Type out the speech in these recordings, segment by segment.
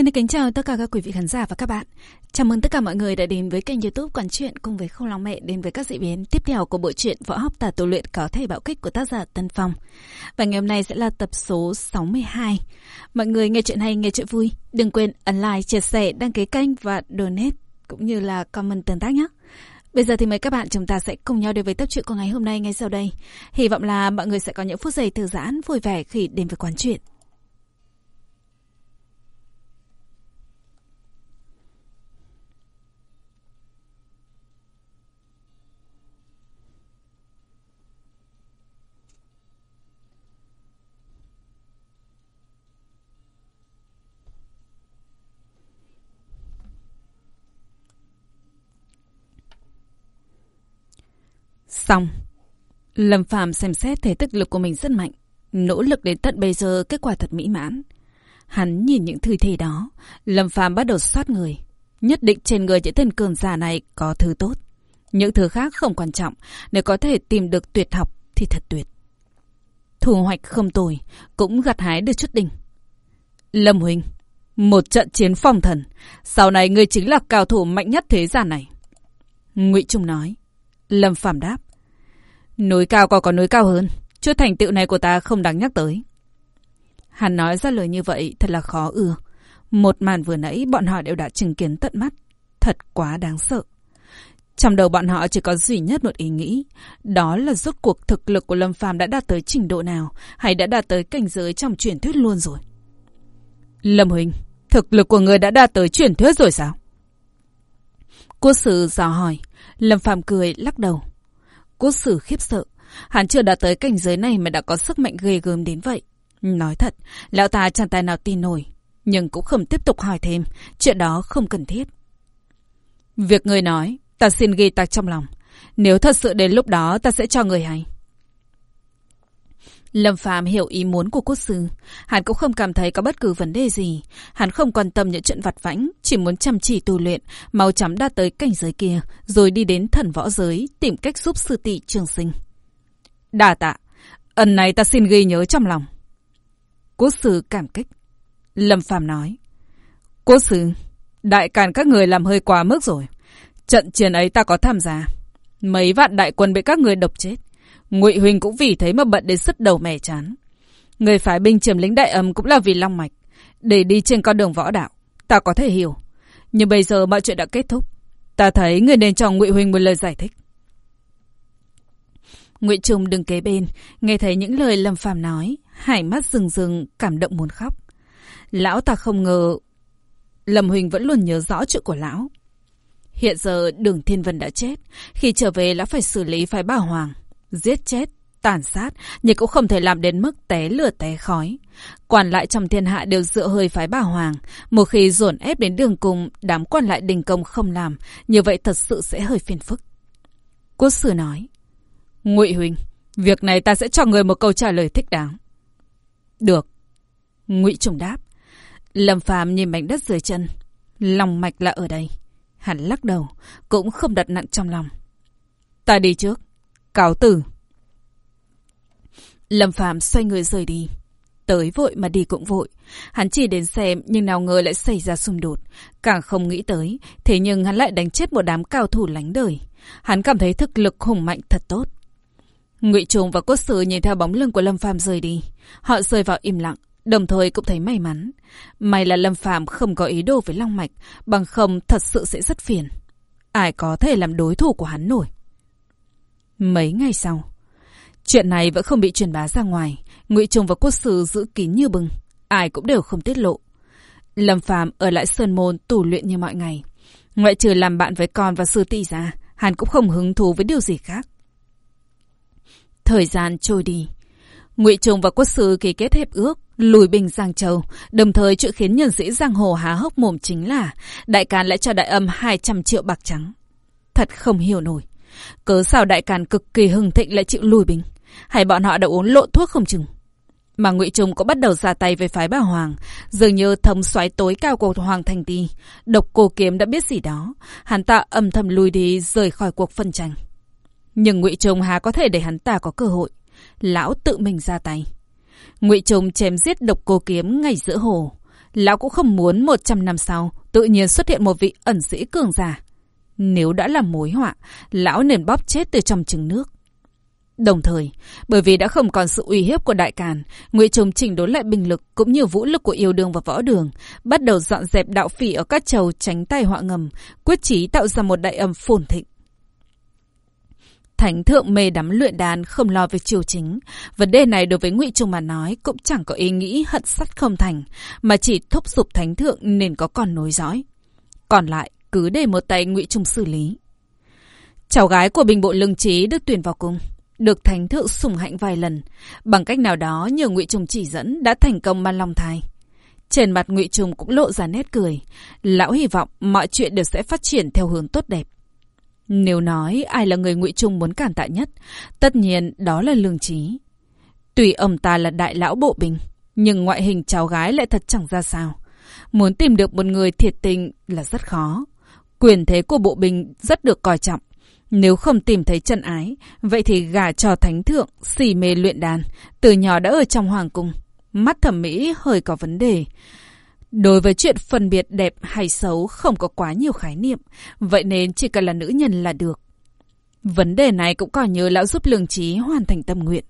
Xin được kính chào tất cả các quý vị khán giả và các bạn. Chào mừng tất cả mọi người đã đến với kênh youtube Quán Chuyện cùng với Không Lòng Mẹ đến với các diễn biến tiếp theo của bộ truyện Võ học tà tu luyện có thể bạo kích của tác giả Tân Phong. Và ngày hôm nay sẽ là tập số 62. Mọi người nghe chuyện hay, nghe chuyện vui. Đừng quên ấn like, chia sẻ, đăng ký kênh và donate cũng như là comment tương tác nhé. Bây giờ thì mời các bạn chúng ta sẽ cùng nhau đến với tập truyện của ngày hôm nay ngay sau đây. Hy vọng là mọi người sẽ có những phút giây thư giãn, vui vẻ khi đến với quán truyện. Xong. Lâm Phàm xem xét thấy thực lực của mình rất mạnh. Nỗ lực đến tận bây giờ kết quả thật mỹ mãn. Hắn nhìn những thư thể đó. Lâm Phàm bắt đầu soát người. Nhất định trên người những tên cường giả này có thứ tốt. Những thứ khác không quan trọng. Nếu có thể tìm được tuyệt học thì thật tuyệt. Thu hoạch không tồi. Cũng gặt hái được chút đỉnh. Lâm Huỳnh. Một trận chiến phong thần. Sau này ngươi chính là cao thủ mạnh nhất thế gian này. Ngụy Trung nói. Lâm Phàm đáp. Núi cao còn có núi cao hơn. Chút thành tựu này của ta không đáng nhắc tới. Hắn nói ra lời như vậy thật là khó ưa. Một màn vừa nãy bọn họ đều đã chứng kiến tận mắt. Thật quá đáng sợ. Trong đầu bọn họ chỉ có duy nhất một ý nghĩ. Đó là rốt cuộc thực lực của Lâm Phàm đã đạt tới trình độ nào hay đã đạt tới cảnh giới trong truyền thuyết luôn rồi. Lâm Huỳnh, thực lực của người đã đạt tới truyền thuyết rồi sao? Quốc sử dò hỏi. Lâm Phàm cười lắc đầu cốt sử khiếp sợ. Hắn chưa đạt tới cảnh giới này mà đã có sức mạnh ghê gớm đến vậy. Nói thật, lão ta chẳng tài nào tin nổi. Nhưng cũng không tiếp tục hỏi thêm. Chuyện đó không cần thiết. Việc người nói, ta xin ghi tạc trong lòng. Nếu thật sự đến lúc đó ta sẽ cho người hay. Lâm Phàm hiểu ý muốn của quốc sư, hắn cũng không cảm thấy có bất cứ vấn đề gì, hắn không quan tâm những chuyện vặt vãnh, chỉ muốn chăm chỉ tu luyện, mau chóng đạt tới cảnh giới kia, rồi đi đến thần võ giới tìm cách giúp sư tỷ trường sinh. Đa tạ, ẩn này ta xin ghi nhớ trong lòng. Quốc sư cảm kích. Lâm Phàm nói, Quốc sư, đại càn các người làm hơi quá mức rồi. Trận chiến ấy ta có tham gia. Mấy vạn đại quân bị các người độc chết. Ngụy Huỳnh cũng vì thế mà bận đến sứt đầu mẻ chán. Người phái binh chiếm lính đại âm cũng là vì long mạch. Để đi trên con đường võ đạo. Ta có thể hiểu. Nhưng bây giờ mọi chuyện đã kết thúc. Ta thấy người nên cho Ngụy Huỳnh một lời giải thích. Ngụy Trung đứng kế bên, nghe thấy những lời Lâm Phàm nói, hải mắt rừng rừng, cảm động muốn khóc. Lão ta không ngờ Lâm Huỳnh vẫn luôn nhớ rõ chuyện của lão. Hiện giờ đường Thiên Vân đã chết, khi trở về lão phải xử lý phái Bà Hoàng giết chết, tàn sát, nhưng cũng không thể làm đến mức té lửa té khói. Quan lại trong thiên hạ đều dựa hơi phái bà Hoàng. Một khi dồn ép đến đường cùng, đám quan lại đình công không làm, như vậy thật sự sẽ hơi phiền phức. Quốc sư nói, ngụy Huỳnh, việc này ta sẽ cho người một câu trả lời thích đáng. Được. ngụy Trùng đáp. Lâm phàm nhìn mảnh đất dưới chân. Lòng mạch là ở đây. Hắn lắc đầu, cũng không đặt nặng trong lòng. Ta đi trước. Cáo tử. Lâm Phạm xoay người rời đi. Tới vội mà đi cũng vội. Hắn chỉ đến xem nhưng nào ngờ lại xảy ra xung đột. Càng không nghĩ tới. Thế nhưng hắn lại đánh chết một đám cao thủ lánh đời. Hắn cảm thấy thực lực hùng mạnh thật tốt. Ngụy trùng và Cốt Sử nhìn theo bóng lưng của Lâm Phàm rời đi. Họ rơi vào im lặng. Đồng thời cũng thấy may mắn. May là Lâm Phàm không có ý đồ với Long Mạch. Bằng không thật sự sẽ rất phiền. Ai có thể làm đối thủ của hắn nổi. Mấy ngày sau, chuyện này vẫn không bị truyền bá ra ngoài. Ngụy Trung và Quốc Sư giữ kín như bừng, ai cũng đều không tiết lộ. Lâm Phàm ở lại Sơn Môn tù luyện như mọi ngày. Ngoại trừ làm bạn với con và sư tỷ ra, hắn cũng không hứng thú với điều gì khác. Thời gian trôi đi. Ngụy Trung và Quốc Sư ký kết hiệp ước, lùi bình Giang Châu, đồng thời chuyện khiến nhân sĩ Giang Hồ há hốc mồm chính là đại càn lại cho đại âm 200 triệu bạc trắng. Thật không hiểu nổi. Cớ sao đại càn cực kỳ hưng thịnh lại chịu lùi binh? Hay bọn họ đã uống lộn thuốc không chừng? Mà Ngụy Trung cũng bắt đầu ra tay với phái bà Hoàng, dường như thống soái tối cao của Hoàng Thành Ti, độc cô kiếm đã biết gì đó, hắn ta âm thầm lùi đi rời khỏi cuộc phân tranh. Nhưng Ngụy Trung há có thể để hắn ta có cơ hội, lão tự mình ra tay. Ngụy Trung chém giết độc cô kiếm ngay giữa hồ, Lão cũng không muốn 100 năm sau tự nhiên xuất hiện một vị ẩn sĩ cường giả. Nếu đã là mối họa, lão nên bóp chết từ trong trứng nước. Đồng thời, bởi vì đã không còn sự uy hiếp của đại càn, Ngụy Trùng chỉnh đốn lại binh lực cũng như vũ lực của yêu đường và võ đường, bắt đầu dọn dẹp đạo phỉ ở các châu tránh tai họa ngầm, quyết chí tạo ra một đại âm phồn thịnh. Thánh thượng mê đắm luyện đàn không lo về triều chính. Vấn đề này đối với Ngụy Trung mà nói cũng chẳng có ý nghĩ hận sắt không thành, mà chỉ thúc giục thánh thượng nên có con nối dõi. Còn lại cứ để một tay Ngụy Trung xử lý. Cháu gái của bình bộ lương trí được tuyển vào cung, được thánh thượng sủng hạnh vài lần, bằng cách nào đó nhờ Ngụy Trung chỉ dẫn đã thành công ban long thai. Trên mặt Ngụy Trung cũng lộ ra nét cười, lão hy vọng mọi chuyện đều sẽ phát triển theo hướng tốt đẹp. Nếu nói ai là người ngụy Trung muốn cản tạ nhất, tất nhiên đó là Lương Trí. Tuy ông ta là đại lão bộ bình, nhưng ngoại hình cháu gái lại thật chẳng ra sao. Muốn tìm được một người thiệt tình là rất khó. Quyền thế của bộ binh rất được coi trọng. Nếu không tìm thấy chân ái, vậy thì gả cho thánh thượng, xì mê luyện đàn, từ nhỏ đã ở trong hoàng cung. Mắt thẩm mỹ hơi có vấn đề. Đối với chuyện phân biệt đẹp hay xấu không có quá nhiều khái niệm, vậy nên chỉ cần là nữ nhân là được. Vấn đề này cũng còn nhớ lão giúp lương trí hoàn thành tâm nguyện.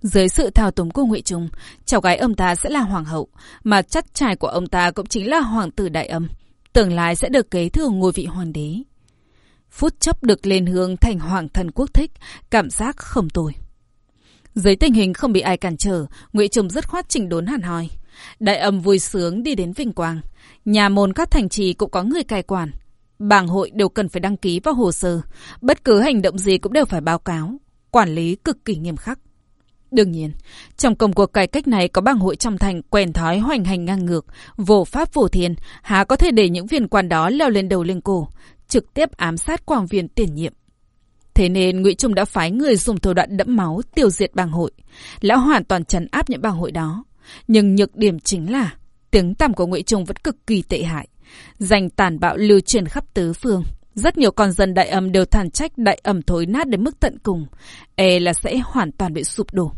Dưới sự thao túng của Ngụy Trung, cháu gái ông ta sẽ là hoàng hậu, mà chắc trai của ông ta cũng chính là hoàng tử đại âm, tương lai sẽ được kế thừa ngôi vị hoàng đế. Phút chốc được lên hương thành hoàng thần quốc thích, cảm giác không tồi. Dưới tình hình không bị ai cản trở, Ngụy trùng rất khoát chỉnh đốn hẳn hoi. Đại âm vui sướng đi đến Vinh Quang. Nhà môn các thành trì cũng có người cai quản. Bảng hội đều cần phải đăng ký vào hồ sơ. Bất cứ hành động gì cũng đều phải báo cáo. Quản lý cực kỳ nghiêm khắc. Đương nhiên, trong công cuộc cải cách này có bang hội trong thành quen thói hoành hành ngang ngược, vô pháp vô thiên, há có thể để những viên quan đó leo lên đầu lên cổ, trực tiếp ám sát quang viên tiền nhiệm. Thế nên Ngụy Trung đã phái người dùng thủ đoạn đẫm máu tiêu diệt bang hội. Lão hoàn toàn trấn áp những bang hội đó. Nhưng nhược điểm chính là tiếng tăm của Ngụy Trung vẫn cực kỳ tệ hại. dành tàn bạo lưu truyền khắp tứ phương. Rất nhiều con dân đại âm đều thản trách đại âm thối nát đến mức tận cùng. E là sẽ hoàn toàn bị sụp đổ.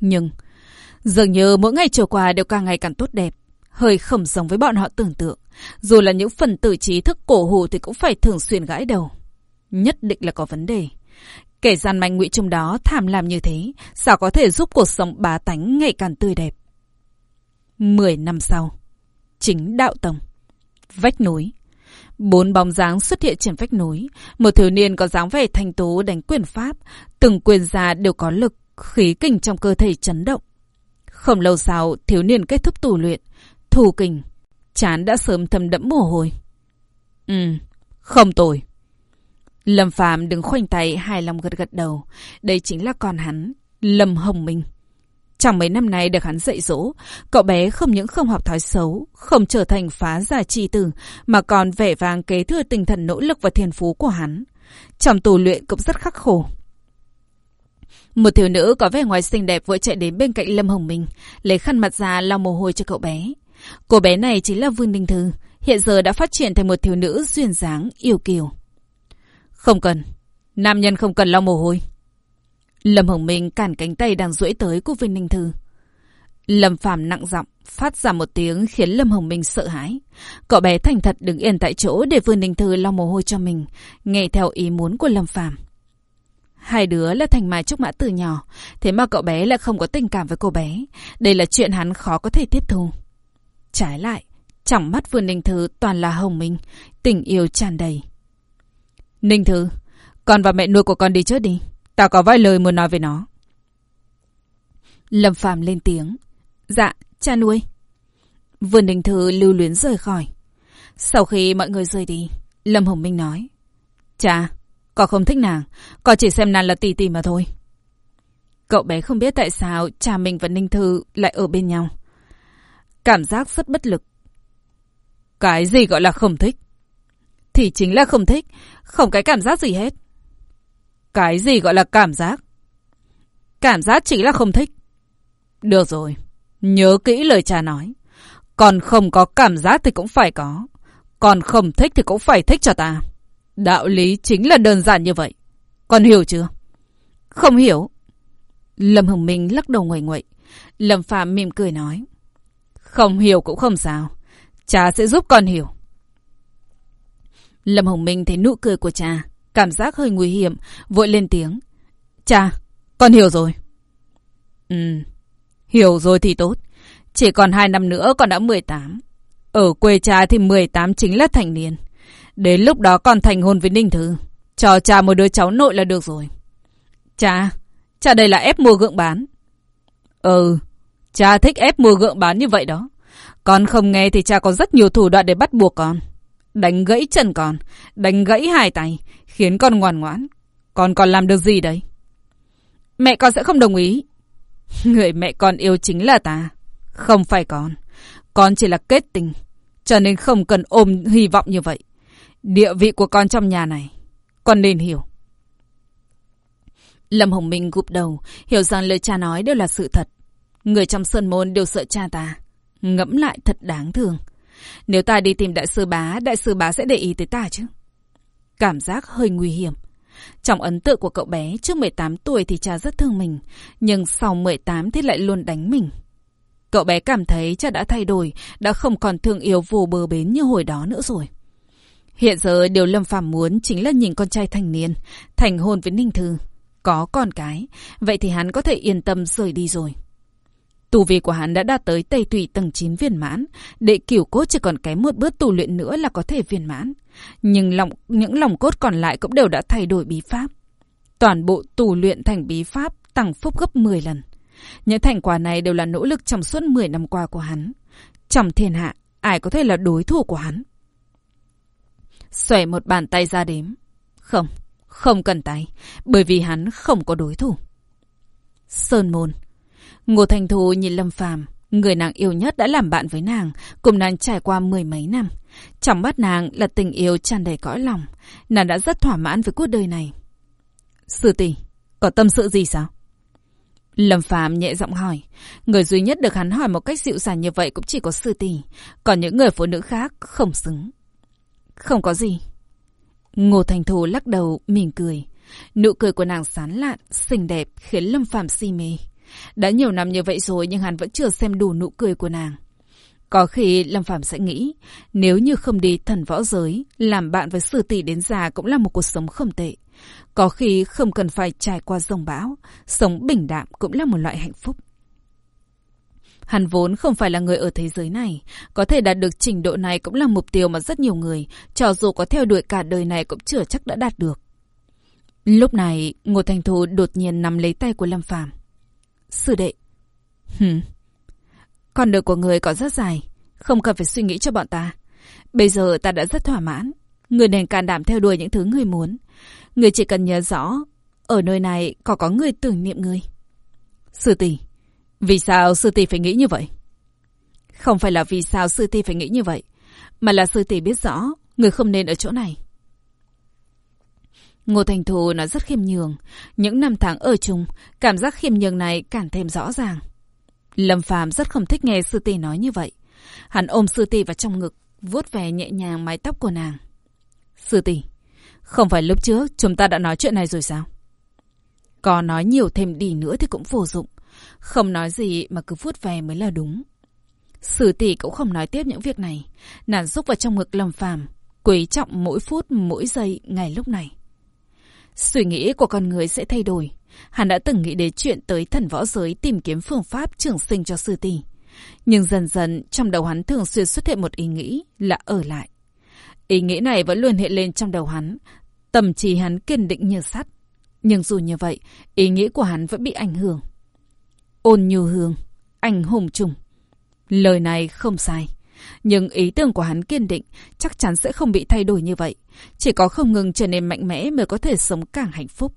Nhưng, dường như mỗi ngày trôi qua đều càng ngày càng tốt đẹp. Hơi khẩm giống với bọn họ tưởng tượng. Dù là những phần tử trí thức cổ hủ thì cũng phải thường xuyên gãi đầu. Nhất định là có vấn đề. Kẻ gian manh ngụy trong đó thảm làm như thế, sao có thể giúp cuộc sống bá tánh ngày càng tươi đẹp. Mười năm sau, chính đạo tông, vách núi. Bốn bóng dáng xuất hiện trên vách núi. Một thiếu niên có dáng vẻ thanh tú đánh quyền pháp. Từng quyền ra đều có lực, khí kình trong cơ thể chấn động. Không lâu sau, thiếu niên kết thúc tù luyện. Thù kình, chán đã sớm thầm đẫm mồ hôi. Ừ, không tồi. Lâm Phạm đứng khoanh tay hài lòng gật gật đầu. Đây chính là con hắn, Lâm Hồng Minh. Trong mấy năm nay được hắn dạy dỗ, cậu bé không những không học thói xấu, không trở thành phá giả chi tử, mà còn vẻ vang kế thừa tinh thần nỗ lực và thiên phú của hắn. Trong tù luyện cũng rất khắc khổ. Một thiếu nữ có vẻ ngoài xinh đẹp vội chạy đến bên cạnh Lâm Hồng Minh, lấy khăn mặt ra lau mồ hôi cho cậu bé. Cô bé này chính là Vương đình Thư, hiện giờ đã phát triển thành một thiếu nữ duyên dáng, yêu kiều. Không cần. Nam nhân không cần lau mồ hôi. Lâm Hồng Minh cản cánh tay đang duỗi tới của Vinh Ninh Thư. Lâm Phàm nặng giọng phát ra một tiếng khiến Lâm Hồng Minh sợ hãi. Cậu bé thành thật đứng yên tại chỗ để Vương Ninh Thư lau mồ hôi cho mình, nghe theo ý muốn của Lâm Phàm. Hai đứa là thành mai trúc mã từ nhỏ, thế mà cậu bé lại không có tình cảm với cô bé. Đây là chuyện hắn khó có thể tiếp thu. Trái lại, trong mắt Vương Ninh Thư toàn là Hồng Minh, tình yêu tràn đầy. Ninh Thư, con và mẹ nuôi của con đi trước đi. Tao có vài lời muốn nói với nó. Lâm Phạm lên tiếng. Dạ, cha nuôi. Vườn Đình Thư lưu luyến rời khỏi. Sau khi mọi người rời đi, Lâm Hồng Minh nói. Cha, con không thích nàng. Con chỉ xem nàng là tỷ tỷ mà thôi. Cậu bé không biết tại sao cha mình và Ninh Thư lại ở bên nhau. Cảm giác rất bất lực. Cái gì gọi là không thích? Thì chính là không thích, không cái cảm giác gì hết. Cái gì gọi là cảm giác? Cảm giác chỉ là không thích. Được rồi, nhớ kỹ lời cha nói. Còn không có cảm giác thì cũng phải có. Còn không thích thì cũng phải thích cho ta. Đạo lý chính là đơn giản như vậy. Con hiểu chưa? Không hiểu. Lâm Hồng Minh lắc đầu ngoại ngoậy. Lâm Phạm mỉm cười nói. Không hiểu cũng không sao. Cha sẽ giúp con hiểu. Lâm Hồng Minh thấy nụ cười của cha, cảm giác hơi nguy hiểm, vội lên tiếng. Cha, con hiểu rồi. Ừ, hiểu rồi thì tốt. Chỉ còn hai năm nữa con đã 18. Ở quê cha thì 18 chính là thành niên. Đến lúc đó con thành hôn với Ninh Thư. Cho cha một đứa cháu nội là được rồi. Cha, cha đây là ép mua gượng bán. Ừ, cha thích ép mua gượng bán như vậy đó. Con không nghe thì cha có rất nhiều thủ đoạn để bắt buộc con. Đánh gãy chân con, đánh gãy hai tay, khiến con ngoan ngoãn. Con còn làm được gì đấy? Mẹ con sẽ không đồng ý. Người mẹ con yêu chính là ta, không phải con. Con chỉ là kết tình, cho nên không cần ôm hy vọng như vậy. Địa vị của con trong nhà này, con nên hiểu. Lâm Hồng Minh gục đầu, hiểu rằng lời cha nói đều là sự thật. Người trong sơn môn đều sợ cha ta. Ngẫm lại thật đáng thương. Nếu ta đi tìm đại sư bá, đại sư bá sẽ để ý tới ta chứ. Cảm giác hơi nguy hiểm. Trong ấn tượng của cậu bé, trước 18 tuổi thì cha rất thương mình, nhưng sau 18 thì lại luôn đánh mình. Cậu bé cảm thấy cha đã thay đổi, đã không còn thương yêu vô bờ bến như hồi đó nữa rồi. Hiện giờ điều Lâm Phàm muốn chính là nhìn con trai thành niên, thành hôn với Ninh Thư. Có con cái, vậy thì hắn có thể yên tâm rời đi rồi. Tu vi của hắn đã đạt tới Tây Tùy tầng 9 viên mãn, đệ cửu cốt chỉ còn kém một bước tu luyện nữa là có thể viên mãn. Nhưng lòng, những lòng cốt còn lại cũng đều đã thay đổi bí pháp. Toàn bộ tu luyện thành bí pháp tăng phúc gấp 10 lần. Những thành quả này đều là nỗ lực trong suốt 10 năm qua của hắn. Trong thiên hạ, ai có thể là đối thủ của hắn? Xoẻ một bàn tay ra đếm. Không, không cần tay, bởi vì hắn không có đối thủ. Sơn Môn Ngô Thành Thu nhìn Lâm Phàm người nàng yêu nhất đã làm bạn với nàng, cùng nàng trải qua mười mấy năm. Trong mắt nàng là tình yêu tràn đầy cõi lòng, nàng đã rất thỏa mãn với cuộc đời này. Sư tỷ, có tâm sự gì sao? Lâm Phàm nhẹ giọng hỏi, người duy nhất được hắn hỏi một cách dịu dàng như vậy cũng chỉ có sư tỷ, còn những người phụ nữ khác không xứng. Không có gì. Ngô Thành Thu lắc đầu, mỉm cười. Nụ cười của nàng sán lạn, xinh đẹp, khiến Lâm Phàm si mê. Đã nhiều năm như vậy rồi nhưng hắn vẫn chưa xem đủ nụ cười của nàng. Có khi Lâm Phạm sẽ nghĩ, nếu như không đi thần võ giới, làm bạn với sư tỷ đến già cũng là một cuộc sống không tệ. Có khi không cần phải trải qua dòng bão, sống bình đạm cũng là một loại hạnh phúc. Hắn vốn không phải là người ở thế giới này, có thể đạt được trình độ này cũng là mục tiêu mà rất nhiều người, cho dù có theo đuổi cả đời này cũng chưa chắc đã đạt được. Lúc này, Ngô Thành Thu đột nhiên nắm lấy tay của Lâm Phàm Sư đệ. Hừm. Con đường của người còn rất dài. Không cần phải suy nghĩ cho bọn ta. Bây giờ ta đã rất thỏa mãn. Người nên can đảm theo đuổi những thứ người muốn. Người chỉ cần nhớ rõ, ở nơi này có có người tưởng niệm người. Sư tỷ, vì sao sư tỷ phải nghĩ như vậy? Không phải là vì sao sư tỷ phải nghĩ như vậy, mà là sư tỷ biết rõ người không nên ở chỗ này. Ngô Thành Thù nó rất khiêm nhường. Những năm tháng ở chung, cảm giác khiêm nhường này càng thêm rõ ràng. Lâm Phàm rất không thích nghe sư tỷ nói như vậy. Hắn ôm sư tỷ vào trong ngực, vuốt về nhẹ nhàng mái tóc của nàng. Sư tỷ, không phải lúc trước chúng ta đã nói chuyện này rồi sao? Có nói nhiều thêm đi nữa thì cũng vô dụng. Không nói gì mà cứ vuốt về mới là đúng. Sư tỷ cũng không nói tiếp những việc này. Nàng rúc vào trong ngực Lâm Phàm, quý trọng mỗi phút mỗi giây ngày lúc này. Suy nghĩ của con người sẽ thay đổi. Hắn đã từng nghĩ đến chuyện tới thần võ giới tìm kiếm phương pháp trường sinh cho sư tỷ. Nhưng dần dần trong đầu hắn thường xuyên xuất hiện một ý nghĩ là ở lại. Ý nghĩ này vẫn luôn hiện lên trong đầu hắn. tầm trí hắn kiên định như sắt. Nhưng dù như vậy, ý nghĩ của hắn vẫn bị ảnh hưởng. Ôn nhu hương, anh hùng trùng. Lời này không sai. Nhưng ý tưởng của hắn kiên định, chắc chắn sẽ không bị thay đổi như vậy. Chỉ có không ngừng trở nên mạnh mẽ mới có thể sống càng hạnh phúc.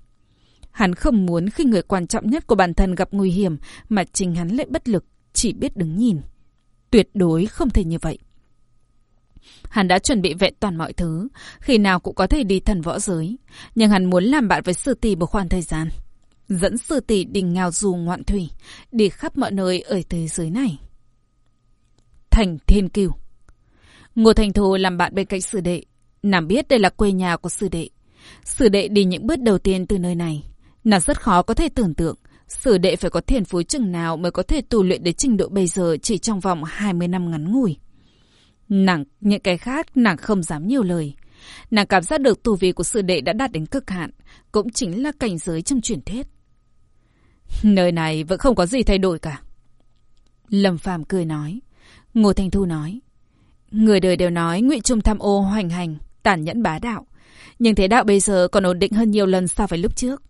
Hắn không muốn khi người quan trọng nhất của bản thân gặp nguy hiểm mà chính hắn lại bất lực, chỉ biết đứng nhìn. Tuyệt đối không thể như vậy. Hắn đã chuẩn bị vẹn toàn mọi thứ, khi nào cũng có thể đi thần võ giới. Nhưng hắn muốn làm bạn với sư tỷ một khoảng thời gian. Dẫn sư tỷ đình ngào dù ngoạn thủy, đi khắp mọi nơi ở thế giới này. Thành Thiên Kiều. Ngô Thành Thù làm bạn bên cạnh sư đệ. Nàng biết đây là quê nhà của sư đệ. Sư đệ đi những bước đầu tiên từ nơi này. Nàng rất khó có thể tưởng tượng Sử đệ phải có thiền phú chừng nào mới có thể tu luyện đến trình độ bây giờ chỉ trong vòng 20 năm ngắn ngủi. Nàng, những cái khác nàng không dám nhiều lời. Nàng cảm giác được tu vi của sư đệ đã đạt đến cực hạn, cũng chính là cảnh giới trong truyền thuyết. Nơi này vẫn không có gì thay đổi cả. Lâm Phàm cười nói. Ngô Thanh Thu nói. Người đời đều nói ngụy Trung tham ô hoành hành, tàn nhẫn bá đạo. Nhưng thế đạo bây giờ còn ổn định hơn nhiều lần so với lúc trước.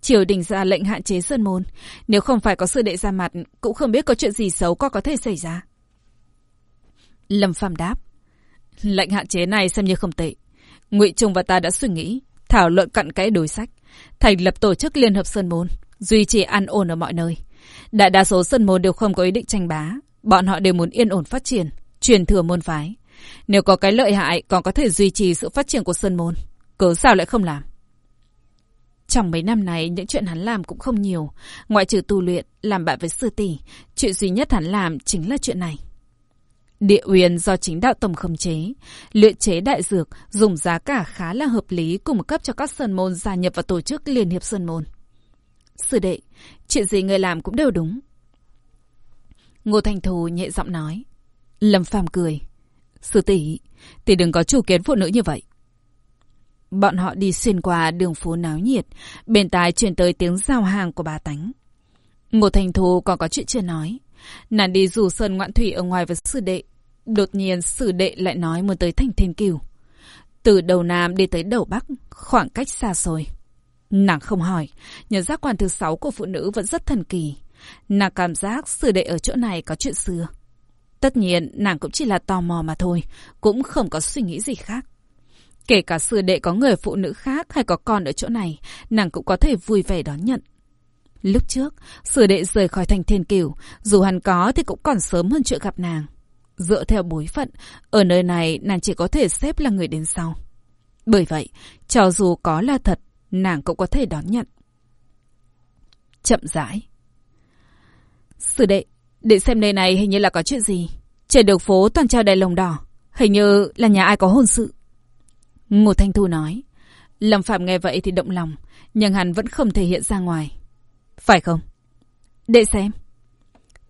Triều đình ra lệnh hạn chế sơn môn. Nếu không phải có sư đệ ra mặt, cũng không biết có chuyện gì xấu có có thể xảy ra. Lâm Phàm đáp. Lệnh hạn chế này xem như không tệ. Ngụy Trung và ta đã suy nghĩ, thảo luận cặn kẽ đối sách, thành lập tổ chức liên hợp sơn môn, duy trì an ổn ở mọi nơi. Đại đa số sơn môn đều không có ý định tranh bá, bọn họ đều muốn yên ổn phát triển, truyền thừa môn phái. Nếu có cái lợi hại còn có thể duy trì sự phát triển của sơn môn, cớ sao lại không làm? Trong mấy năm này, những chuyện hắn làm cũng không nhiều. Ngoại trừ tu luyện, làm bạn với sư tỷ, chuyện duy nhất hắn làm chính là chuyện này. Địa uyên do chính đạo tổng khống chế, luyện chế đại dược dùng giá cả khá là hợp lý cung cấp cho các sơn môn gia nhập vào tổ chức Liên hiệp Sơn Môn. Sư đệ, chuyện gì người làm cũng đều đúng. Ngô Thành Thù nhẹ giọng nói. Lâm Phàm cười. Sư tỷ, tỷ đừng có chủ kiến phụ nữ như vậy. Bọn họ đi xuyên qua đường phố náo nhiệt, bên tai truyền tới tiếng giao hàng của bà tánh. Ngô Thành Thù còn có chuyện chưa nói. Nàng đi rủ Sơn Ngoạn Thủy ở ngoài với sư đệ. Đột nhiên sư đệ lại nói muốn tới thành thiên kiều. Từ đầu Nam đi tới đầu Bắc, khoảng cách xa xôi. Nàng không hỏi, nhưng giác quan thứ sáu của phụ nữ vẫn rất thần kỳ. Nàng cảm giác sư đệ ở chỗ này có chuyện xưa. Tất nhiên, nàng cũng chỉ là tò mò mà thôi, cũng không có suy nghĩ gì khác. Kể cả sư đệ có người phụ nữ khác hay có con ở chỗ này, nàng cũng có thể vui vẻ đón nhận. Lúc trước, sư đệ rời khỏi thành thiên cửu, dù hắn có thì cũng còn sớm hơn chuyện gặp nàng. Dựa theo bối phận, ở nơi này nàng chỉ có thể xếp là người đến sau. Bởi vậy, cho dù có là thật, nàng cũng có thể đón nhận. Chậm rãi. Sư đệ, để xem nơi này hình như là có chuyện gì. Trên đường phố toàn treo đèn lồng đỏ. Hình như là nhà ai có hôn sự. Ngô Thanh Thu nói. Lâm Phạm nghe vậy thì động lòng, nhưng hắn vẫn không thể hiện ra ngoài. Phải không? Để xem.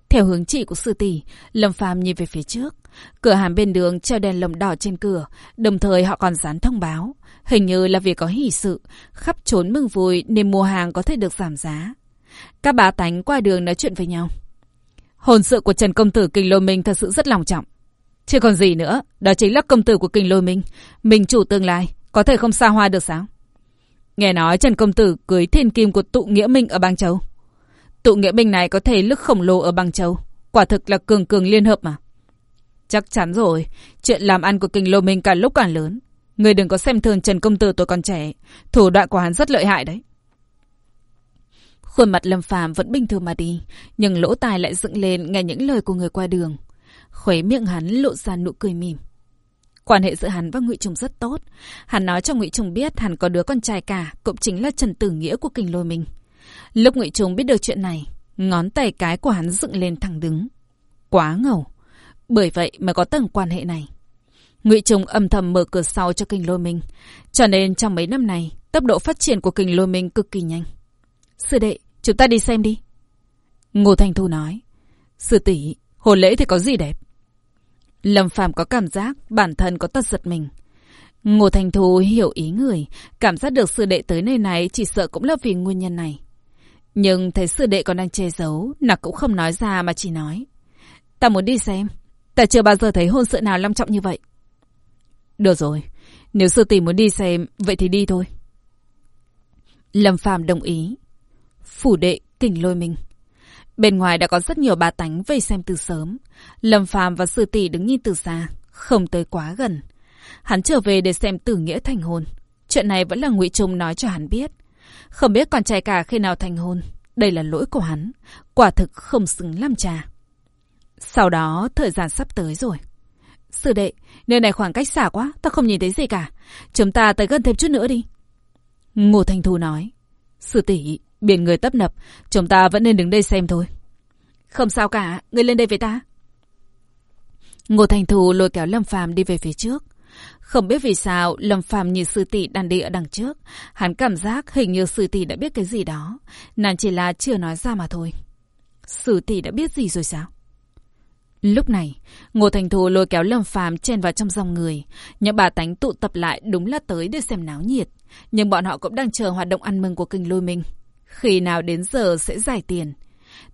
Theo hướng chỉ của sư tỷ, Lâm Phàm nhìn về phía trước. Cửa hàng bên đường treo đèn lồng đỏ trên cửa, đồng thời họ còn dán thông báo. Hình như là vì có hỷ sự, khắp trốn mừng vui nên mua hàng có thể được giảm giá. Các bà tánh qua đường nói chuyện với nhau. Hồn sự của Trần Công Tử Kinh Lôi Minh thật sự rất lòng trọng. Chứ còn gì nữa, đó chính là công tử của Kinh Lôi Minh. Mình chủ tương lai, có thể không xa hoa được sao? Nghe nói Trần Công Tử cưới thiên kim của tụ nghĩa minh ở Bang Châu. Tụ nghĩa minh này có thể lức khổng lồ ở Bang Châu. Quả thực là cường cường liên hợp mà. Chắc chắn rồi, chuyện làm ăn của Kinh Lôi Minh càng lúc càng lớn. Người đừng có xem thường Trần Công Tử tôi còn trẻ. Thủ đoạn của hắn rất lợi hại đấy. Khuôn mặt Lâm Phàm vẫn bình thường mà đi, nhưng lỗ tai lại dựng lên nghe những lời của người qua đường. Khuấy miệng hắn lộ ra nụ cười mỉm. Quan hệ giữa hắn và Ngụy Trùng rất tốt. Hắn nói cho Ngụy Trùng biết hắn có đứa con trai cả, cũng chính là Trần Tử Nghĩa của kình Lôi mình Lúc Ngụy Trùng biết được chuyện này, ngón tay cái của hắn dựng lên thẳng đứng. Quá ngầu. Bởi vậy mà có tầng quan hệ này. Ngụy Trùng âm thầm mở cửa sau cho kình Lôi Minh, cho nên trong mấy năm này, tốc độ phát triển của kình Lôi Minh cực kỳ nhanh. Sư đệ, chúng ta đi xem đi. Ngô Thành Thu nói. Sư tỷ, hồn lễ thì có gì đẹp? Lâm Phàm có cảm giác bản thân có tật giật mình. Ngô Thành Thu hiểu ý người, cảm giác được sư đệ tới nơi này chỉ sợ cũng là vì nguyên nhân này. Nhưng thấy sư đệ còn đang che giấu, nàng cũng không nói ra mà chỉ nói. Ta muốn đi xem, ta chưa bao giờ thấy hôn sự nào long trọng như vậy. Được rồi, nếu sư tỷ muốn đi xem, vậy thì đi thôi. Lâm Phàm đồng ý. Phủ đệ, kình lôi mình. Bên ngoài đã có rất nhiều bà tánh vây xem từ sớm. Lâm Phàm và sư tỷ đứng nhìn từ xa, không tới quá gần. Hắn trở về để xem tử nghĩa thành hôn. Chuyện này vẫn là ngụy Trung nói cho hắn biết. Không biết con trai cả khi nào thành hôn. Đây là lỗi của hắn. Quả thực không xứng làm cha. Sau đó, thời gian sắp tới rồi. Sư đệ, nơi này khoảng cách xa quá, ta không nhìn thấy gì cả. Chúng ta tới gần thêm chút nữa đi. Ngô thành Thu nói. Sư tỷ, biển người tấp nập, chúng ta vẫn nên đứng đây xem thôi. Không sao cả, người lên đây với ta. Ngô Thành Thù lôi kéo Lâm Phàm đi về phía trước. Không biết vì sao Lâm Phàm nhìn sư tỷ đang đi ở đằng trước. Hắn cảm giác hình như sư tỷ đã biết cái gì đó. Nàng chỉ là chưa nói ra mà thôi. Sư tỷ đã biết gì rồi sao? Lúc này, Ngô Thành Thù lôi kéo Lâm Phàm chen vào trong dòng người. Những bà tánh tụ tập lại đúng là tới để xem náo nhiệt. Nhưng bọn họ cũng đang chờ hoạt động ăn mừng của kinh lôi minh. Khi nào đến giờ sẽ giải tiền.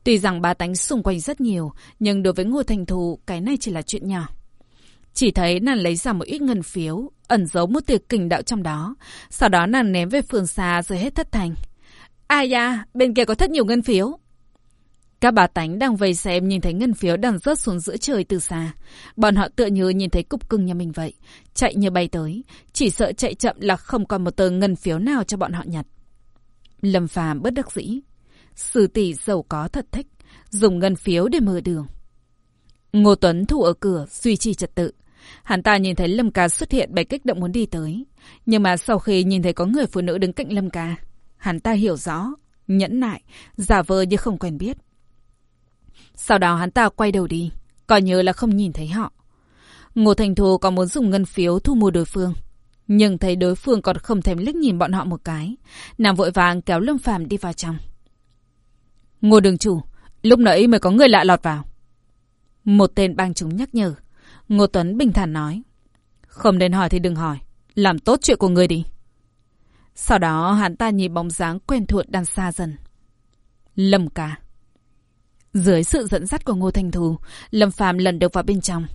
Tuy rằng bà tánh xung quanh rất nhiều, nhưng đối với Ngô Thành Thù, cái này chỉ là chuyện nhỏ. Chỉ thấy nàng lấy ra một ít ngân phiếu, ẩn giấu một tiệc kình đạo trong đó. Sau đó nàng ném về phương xa rồi hết thất thành. Ai da, bên kia có rất nhiều ngân phiếu. Các bà tánh đang vây xem nhìn thấy ngân phiếu đang rớt xuống giữa trời từ xa. Bọn họ tựa như nhìn thấy cục cưng nhà mình vậy. Chạy như bay tới. Chỉ sợ chạy chậm là không còn một tờ ngân phiếu nào cho bọn họ nhặt. Lâm phàm bất đắc dĩ. sử tỷ giàu có thật thích. Dùng ngân phiếu để mở đường. Ngô Tuấn thủ ở cửa, duy trì trật tự. Hắn ta nhìn thấy Lâm Ca xuất hiện bày kích động muốn đi tới. Nhưng mà sau khi nhìn thấy có người phụ nữ đứng cạnh Lâm Ca, hắn ta hiểu rõ, nhẫn nại, giả vờ như không quen biết. Sau đó hắn ta quay đầu đi, coi như là không nhìn thấy họ. Ngô Thành Thù còn muốn dùng ngân phiếu thu mua đối phương. Nhưng thấy đối phương còn không thèm liếc nhìn bọn họ một cái. Nàng vội vàng kéo Lâm Phàm đi vào trong. Ngô đường chủ, lúc nãy mới có người lạ lọt vào. Một tên bang chúng nhắc nhở. Ngô Tuấn bình thản nói. Không nên hỏi thì đừng hỏi. Làm tốt chuyện của người đi. Sau đó hắn ta nhìn bóng dáng quen thuộc đang xa dần. Lâm ca. Dưới sự dẫn dắt của Ngô thanh Thù, Lâm Phàm lần được vào bên trong.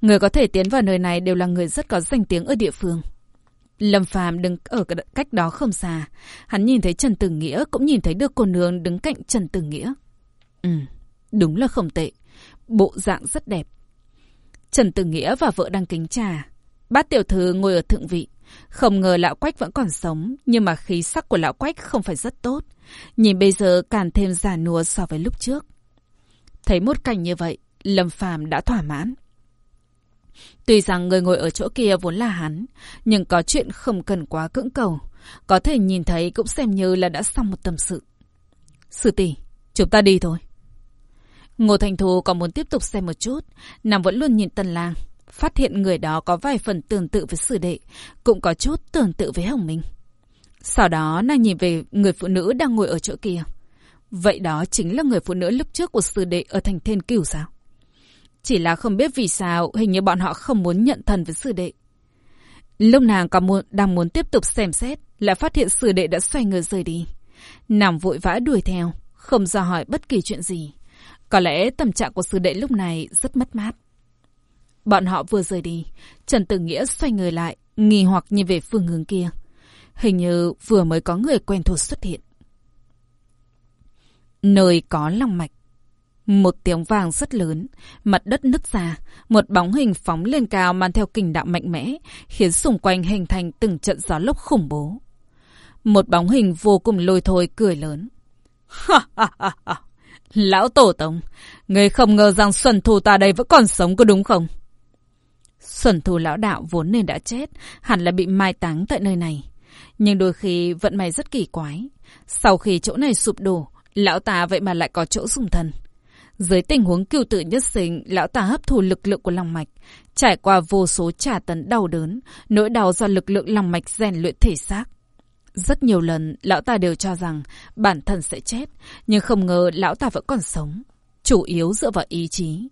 Người có thể tiến vào nơi này đều là người rất có danh tiếng ở địa phương. Lâm Phàm đứng ở cách đó không xa. Hắn nhìn thấy Trần Tử Nghĩa cũng nhìn thấy được cô nương đứng cạnh Trần Tử Nghĩa. Ừ, đúng là không tệ. Bộ dạng rất đẹp. Trần Tử Nghĩa và vợ đang kính trà. Bát tiểu thư ngồi ở thượng vị. Không ngờ lão quách vẫn còn sống, nhưng mà khí sắc của lão quách không phải rất tốt. Nhìn bây giờ càng thêm già nua so với lúc trước. Thấy một cảnh như vậy, Lâm Phàm đã thỏa mãn. Tuy rằng người ngồi ở chỗ kia vốn là hắn, nhưng có chuyện không cần quá cưỡng cầu. Có thể nhìn thấy cũng xem như là đã xong một tâm sự. Sư tỷ, chúng ta đi thôi. Ngô Thành Thù còn muốn tiếp tục xem một chút, nàng vẫn luôn nhìn Tần Lang, phát hiện người đó có vài phần tương tự với Sử Đệ, cũng có chút tương tự với Hồng Minh. Sau đó nàng nhìn về người phụ nữ đang ngồi ở chỗ kia. Vậy đó chính là người phụ nữ lúc trước của Sử Đệ ở thành Thiên Cửu sao? Chỉ là không biết vì sao hình như bọn họ không muốn nhận thần với sư Đệ. Lúc nàng còn muốn, đang muốn tiếp tục xem xét, lại phát hiện sư Đệ đã xoay người rời đi. Nàng vội vã đuổi theo, không dò hỏi bất kỳ chuyện gì. Có lẽ tâm trạng của sư đệ lúc này rất mất mát. Bọn họ vừa rời đi, Trần Tử Nghĩa xoay người lại, nghi hoặc nhìn về phương hướng kia. Hình như vừa mới có người quen thuộc xuất hiện. Nơi có lòng mạch. Một tiếng vàng rất lớn, mặt đất nứt ra, một bóng hình phóng lên cao mang theo kình đạo mạnh mẽ, khiến xung quanh hình thành từng trận gió lốc khủng bố. Một bóng hình vô cùng lôi thôi cười lớn. Ha ha ha ha! Lão Tổ Tông, người không ngờ rằng Xuân Thù ta đây vẫn còn sống có đúng không? Xuân Thù lão đạo vốn nên đã chết, hẳn là bị mai táng tại nơi này. Nhưng đôi khi vận may rất kỳ quái. Sau khi chỗ này sụp đổ, lão ta vậy mà lại có chỗ dùng thần. Dưới tình huống cựu tự nhất sinh, lão ta hấp thu lực lượng của lòng mạch, trải qua vô số trả tấn đau đớn, nỗi đau do lực lượng lòng mạch rèn luyện thể xác. Rất nhiều lần, lão ta đều cho rằng bản thân sẽ chết, nhưng không ngờ lão ta vẫn còn sống, chủ yếu dựa vào ý chí.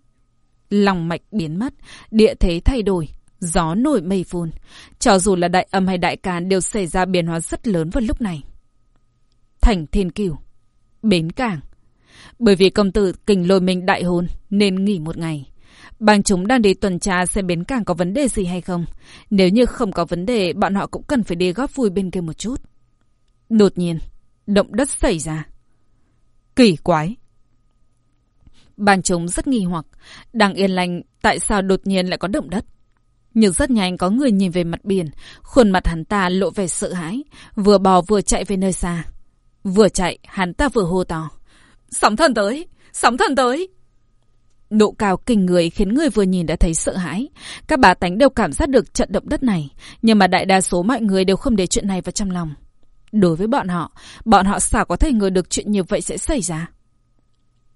Lòng mạch biến mất, địa thế thay đổi, gió nổi mây phun. Cho dù là đại âm hay đại càn đều xảy ra biến hóa rất lớn vào lúc này. Thành Thiên Cửu, Bến Cảng. Bởi vì công tử kình lôi mình đại hôn nên nghỉ một ngày. Bang chúng đang đi tuần tra xem bến cảng có vấn đề gì hay không. Nếu như không có vấn đề, bọn họ cũng cần phải đi góp vui bên kia một chút. Đột nhiên, động đất xảy ra. Kỳ quái. Bang chúng rất nghi hoặc, đang yên lành tại sao đột nhiên lại có động đất. Nhưng rất nhanh có người nhìn về mặt biển, khuôn mặt hắn ta lộ vẻ sợ hãi, vừa bò vừa chạy về nơi xa. Vừa chạy, hắn ta vừa hô to. Sóng thần tới! Sóng thần tới! Độ cao kinh người khiến người vừa nhìn đã thấy sợ hãi. Các bà tánh đều cảm giác được trận động đất này, nhưng mà đại đa số mọi người đều không để chuyện này vào trong lòng. Đối với bọn họ, bọn họ sao có thể ngờ được chuyện như vậy sẽ xảy ra.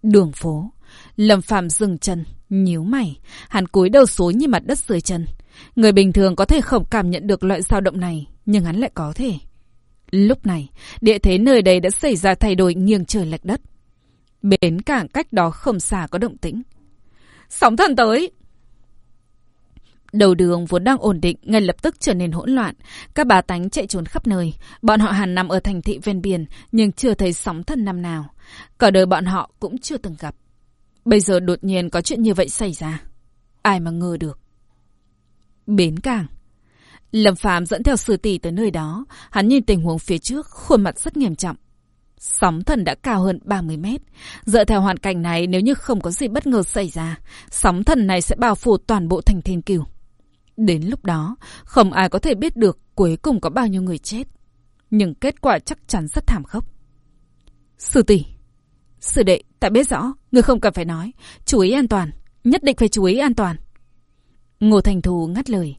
Đường phố, Lâm Phàm dừng chân, nhíu mày, hắn cúi đầu xuống như mặt đất dưới chân. Người bình thường có thể không cảm nhận được loại dao động này, nhưng hắn lại có thể. Lúc này, địa thế nơi đây đã xảy ra thay đổi nghiêng trời lệch đất. Bến cảng cách đó không xa có động tĩnh. Sóng thần tới! Đầu đường vốn đang ổn định ngay lập tức trở nên hỗn loạn. Các bà tánh chạy trốn khắp nơi. Bọn họ hẳn nằm ở thành thị ven biển nhưng chưa thấy sóng thần năm nào. Cả đời bọn họ cũng chưa từng gặp. Bây giờ đột nhiên có chuyện như vậy xảy ra. Ai mà ngờ được. Bến cảng. Lâm Phạm dẫn theo sư tỷ tới nơi đó. Hắn nhìn tình huống phía trước, khuôn mặt rất nghiêm trọng. Sóng thần đã cao hơn 30 mét. Dựa theo hoàn cảnh này, nếu như không có gì bất ngờ xảy ra, sóng thần này sẽ bao phủ toàn bộ thành thiên cửu. Đến lúc đó, không ai có thể biết được cuối cùng có bao nhiêu người chết. Nhưng kết quả chắc chắn rất thảm khốc. Sư tỷ, sư đệ, ta biết rõ, người không cần phải nói. Chú ý an toàn, nhất định phải chú ý an toàn. Ngô Thành Thù ngắt lời.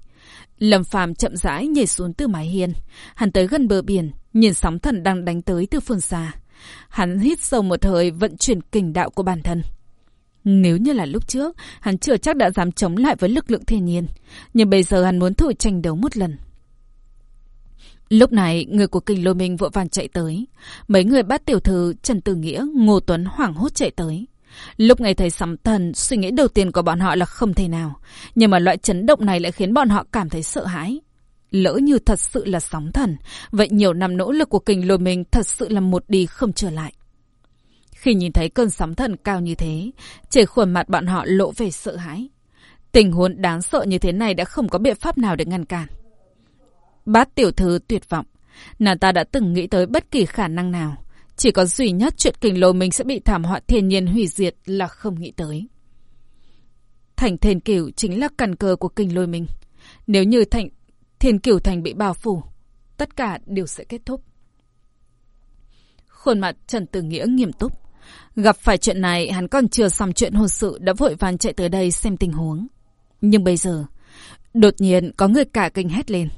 Lâm Phàm chậm rãi nhảy xuống từ mái hiên. Hắn tới gần bờ biển, nhìn sóng thần đang đánh tới từ phương xa. Hắn hít sâu một hơi vận chuyển kình đạo của bản thân. Nếu như là lúc trước, hắn chưa chắc đã dám chống lại với lực lượng thiên nhiên. Nhưng bây giờ hắn muốn thử tranh đấu một lần. Lúc này, người của kình lôi minh vội vàng chạy tới. Mấy người bát tiểu thư Trần Tử Nghĩa, Ngô Tuấn hoảng hốt chạy tới. Lúc nghe thấy sóng thần, suy nghĩ đầu tiên của bọn họ là không thể nào. Nhưng mà loại chấn động này lại khiến bọn họ cảm thấy sợ hãi. Lỡ như thật sự là sóng thần, vậy nhiều năm nỗ lực của kình lôi mình thật sự là một đi không trở lại. Khi nhìn thấy cơn sóng thần cao như thế, trẻ khuôn mặt bọn họ lộ về sợ hãi. Tình huống đáng sợ như thế này đã không có biện pháp nào để ngăn cản. Bát tiểu thư tuyệt vọng. Nàng ta đã từng nghĩ tới bất kỳ khả năng nào. Chỉ có duy nhất chuyện kình lô mình sẽ bị thảm họa thiên nhiên hủy diệt là không nghĩ tới. Thành thiên cửu chính là căn cơ của kình lôi mình. Nếu như thành thiên cửu thành bị bao phủ, tất cả đều sẽ kết thúc. Khuôn mặt Trần Tử Nghĩa nghiêm túc. Gặp phải chuyện này, hắn còn chưa xong chuyện hôn sự đã vội vàng chạy tới đây xem tình huống. Nhưng bây giờ, đột nhiên có người cả kinh hét lên.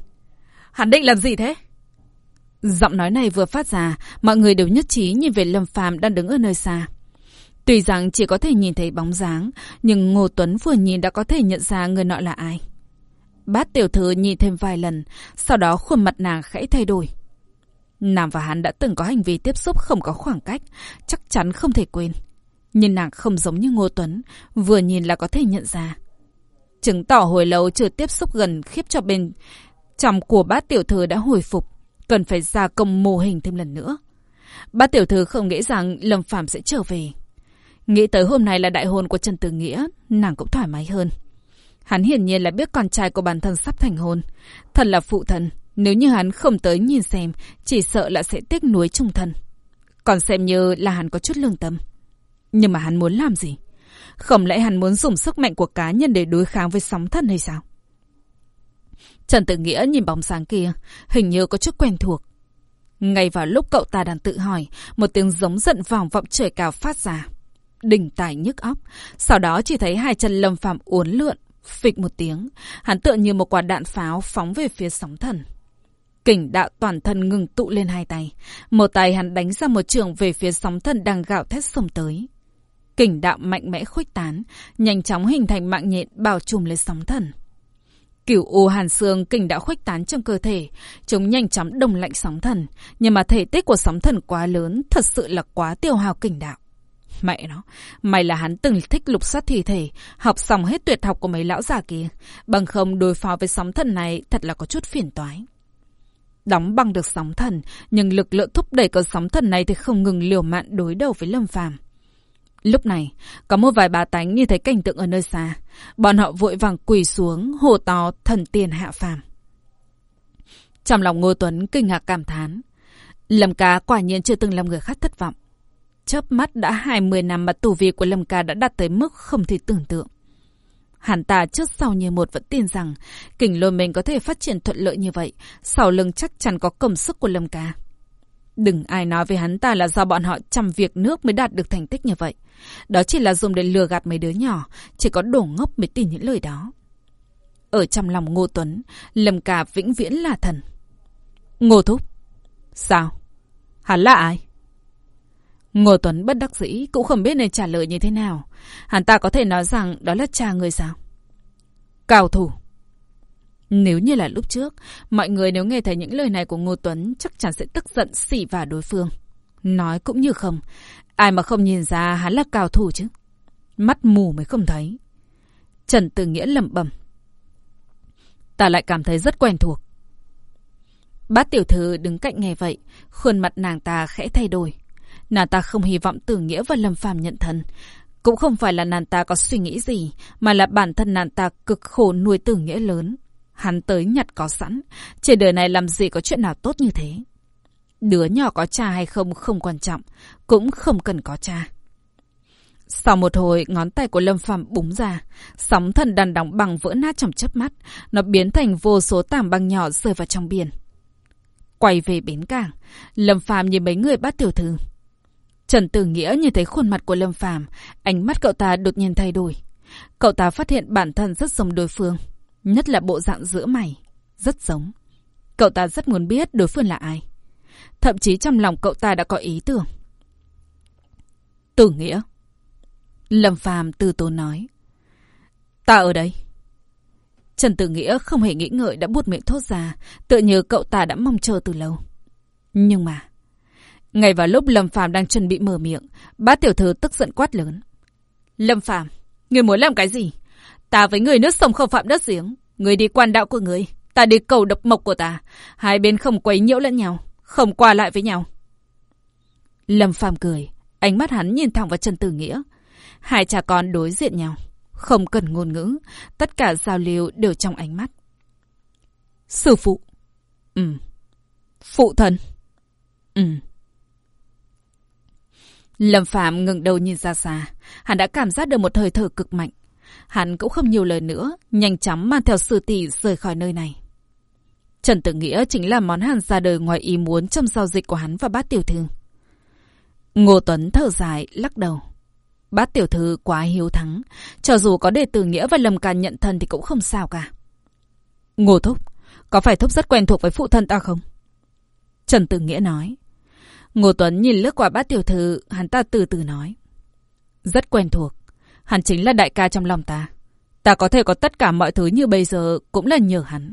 Hắn định làm gì thế? Giọng nói này vừa phát ra, mọi người đều nhất trí nhìn về Lâm Phàm đang đứng ở nơi xa. Tuy rằng chỉ có thể nhìn thấy bóng dáng, nhưng Ngô Tuấn vừa nhìn đã có thể nhận ra người nọ là ai. Bát tiểu thư nhìn thêm vài lần, sau đó khuôn mặt nàng khẽ thay đổi. Nàng và hắn đã từng có hành vi tiếp xúc không có khoảng cách, chắc chắn không thể quên. Nhưng nàng không giống như Ngô Tuấn, vừa nhìn là có thể nhận ra. Chứng tỏ hồi lâu chưa tiếp xúc gần khiếp cho bên trong của bát tiểu thư đã hồi phục, cần phải gia công mô hình thêm lần nữa. Bát tiểu thư không nghĩ rằng Lâm Phạm sẽ trở về. Nghĩ tới hôm nay là đại hôn của Trần Tử Nghĩa, nàng cũng thoải mái hơn. Hắn hiển nhiên là biết con trai của bản thân sắp thành hôn. Thật là phụ thân, nếu như hắn không tới nhìn xem, chỉ sợ là sẽ tiếc nuối trung thân. Còn xem như là hắn có chút lương tâm. Nhưng mà hắn muốn làm gì? Không lẽ hắn muốn dùng sức mạnh của cá nhân để đối kháng với sóng thần hay sao? Trần Tử Nghĩa nhìn bóng sáng kia, hình như có chút quen thuộc. Ngay vào lúc cậu ta đang tự hỏi, một tiếng giống giận vòng vọng trời cao phát ra. Đỉnh tài nhức óc, sau đó chỉ thấy hai chân lâm phạm uốn lượn, phịch một tiếng, hắn tựa như một quả đạn pháo phóng về phía sóng thần. Kình đạo toàn thân ngừng tụ lên hai tay. Một tay hắn đánh ra một trường về phía sóng thần đang gạo thét sông tới. Kình đạo mạnh mẽ khuếch tán, nhanh chóng hình thành mạng nhện bao trùm lên sóng thần. Cửu u hàn xương kình đạo khuếch tán trong cơ thể, chúng nhanh chóng đông lạnh sóng thần, nhưng mà thể tích của sóng thần quá lớn, thật sự là quá tiêu hao kình đạo. Mẹ nó, mày là hắn từng thích lục soát thi thể, học xong hết tuyệt học của mấy lão già kia, bằng không đối phó với sóng thần này thật là có chút phiền toái. Đóng băng được sóng thần, nhưng lực lượng thúc đẩy con sóng thần này thì không ngừng liều mạng đối đầu với Lâm Phàm. Lúc này, có một vài bà tánh như thấy cảnh tượng ở nơi xa. Bọn họ vội vàng quỳ xuống, hồ to thần tiền hạ phàm. Trong lòng Ngô Tuấn kinh ngạc cảm thán. Lâm cá quả nhiên chưa từng làm người khác thất vọng. Chớp mắt đã 20 năm mà tù vi của Lâm ca đã đạt tới mức không thể tưởng tượng. Hắn ta trước sau như một vẫn tin rằng kình lôi mình có thể phát triển thuận lợi như vậy, sau lưng chắc chắn có công sức của Lâm ca. Đừng ai nói với hắn ta là do bọn họ chăm việc nước mới đạt được thành tích như vậy. Đó chỉ là dùng để lừa gạt mấy đứa nhỏ, chỉ có đổ ngốc mới tin những lời đó. Ở trong lòng Ngô Tuấn, Lâm Ca vĩnh viễn là thần. Ngô Thúc. Sao? Hắn là ai? Ngô Tuấn bất đắc dĩ cũng không biết nên trả lời như thế nào. Hắn ta có thể nói rằng đó là cha người sao? Cao thủ. Nếu như là lúc trước, mọi người nếu nghe thấy những lời này của Ngô Tuấn chắc chắn sẽ tức giận xỉ vả đối phương. Nói cũng như không, ai mà không nhìn ra hắn là cao thủ chứ. Mắt mù mới không thấy. Trần Tử Nghĩa lẩm bẩm. Ta lại cảm thấy rất quen thuộc. Bát tiểu thư đứng cạnh nghe vậy, khuôn mặt nàng ta khẽ thay đổi. Nàng ta không hy vọng Tử Nghĩa và Lâm Phàm nhận thân. Cũng không phải là nàng ta có suy nghĩ gì, mà là bản thân nàng ta cực khổ nuôi Tử Nghĩa lớn. Hắn tới nhặt có sẵn, trên đời này làm gì có chuyện nào tốt như thế. Đứa nhỏ có cha hay không không quan trọng, cũng không cần có cha. Sau một hồi, ngón tay của Lâm Phàm búng ra, sóng thần đàn đóng bằng vỡ nát trong chớp mắt, nó biến thành vô số tảng băng nhỏ rơi vào trong biển. Quay về bến cảng, Lâm Phàm nhìn mấy người bắt tiểu thư. Trần Tử Nghĩa nhìn thấy khuôn mặt của Lâm Phàm, ánh mắt cậu ta đột nhiên thay đổi. Cậu ta phát hiện bản thân rất giống đối phương, nhất là bộ dạng giữa mày, rất giống. Cậu ta rất muốn biết đối phương là ai. Thậm chí trong lòng cậu ta đã có ý tưởng. Tử Nghĩa. Lâm Phàm từ tốn nói. Ta ở đây. Trần Tử Nghĩa không hề nghĩ ngợi đã buốt miệng thốt ra, tựa như cậu ta đã mong chờ từ lâu. Nhưng mà, ngay vào lúc Lâm Phàm đang chuẩn bị mở miệng, bát tiểu thư tức giận quát lớn. Lâm Phàm, người muốn làm cái gì? Ta với người nước sông không phạm đất giếng, người đi quan đạo của người, ta đi cầu độc mộc của ta, hai bên không quấy nhiễu lẫn nhau, không qua lại với nhau. Lâm Phàm cười, ánh mắt hắn nhìn thẳng vào Trần Tử Nghĩa. Hai cha con đối diện nhau. Không cần ngôn ngữ, tất cả giao lưu đều trong ánh mắt. Sư phụ. Ừ. Phụ thần, Ừ. Lâm Phạm ngừng đầu nhìn ra xa. Hắn đã cảm giác được một hơi thở cực mạnh. Hắn cũng không nhiều lời nữa, nhanh chóng mang theo sư tỷ rời khỏi nơi này. Trần Tử Nghĩa chính là món hàng ra đời ngoài ý muốn trong giao dịch của hắn và bát tiểu thư. Ngô Tuấn thở dài, lắc đầu. Bát tiểu thư quá hiếu thắng. Cho dù có để tử nghĩa và Lâm càn nhận thân thì cũng không sao cả. Ngô Thúc, có phải Thúc rất quen thuộc với phụ thân ta không? Trần Tử Nghĩa nói. Ngô Tuấn nhìn lướt qua bát tiểu thư, hắn ta từ từ nói. Rất quen thuộc. Hắn chính là đại ca trong lòng ta. Ta có thể có tất cả mọi thứ như bây giờ cũng là nhờ hắn.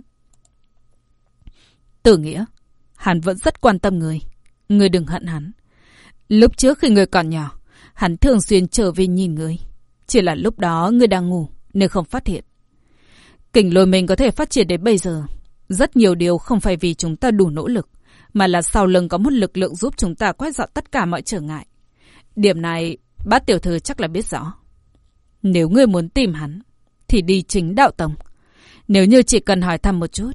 Tử Nghĩa, hắn vẫn rất quan tâm người. Người đừng hận hắn. Lúc trước khi người còn nhỏ, Hắn thường xuyên trở về nhìn người. Chỉ là lúc đó người đang ngủ nên không phát hiện. Kình lôi mình có thể phát triển đến bây giờ. Rất nhiều điều không phải vì chúng ta đủ nỗ lực, mà là sau lưng có một lực lượng giúp chúng ta quét dọn tất cả mọi trở ngại. Điểm này, bác tiểu thư chắc là biết rõ. Nếu ngươi muốn tìm hắn, thì đi chính đạo tông. Nếu như chỉ cần hỏi thăm một chút,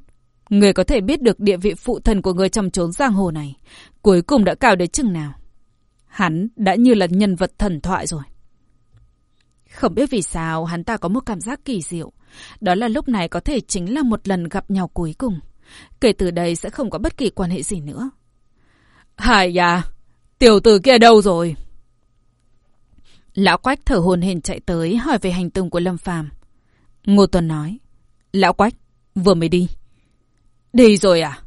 người có thể biết được địa vị phụ thần của người trong chốn giang hồ này, cuối cùng đã cao đến chừng nào. Hắn đã như là nhân vật thần thoại rồi. Không biết vì sao hắn ta có một cảm giác kỳ diệu. Đó là lúc này có thể chính là một lần gặp nhau cuối cùng. Kể từ đây sẽ không có bất kỳ quan hệ gì nữa. Hải à, tiểu tử kia đâu rồi? Lão Quách thở hồn hển chạy tới hỏi về hành tung của Lâm Phàm. Ngô Tuấn nói. Lão Quách, vừa mới đi. Đi rồi à?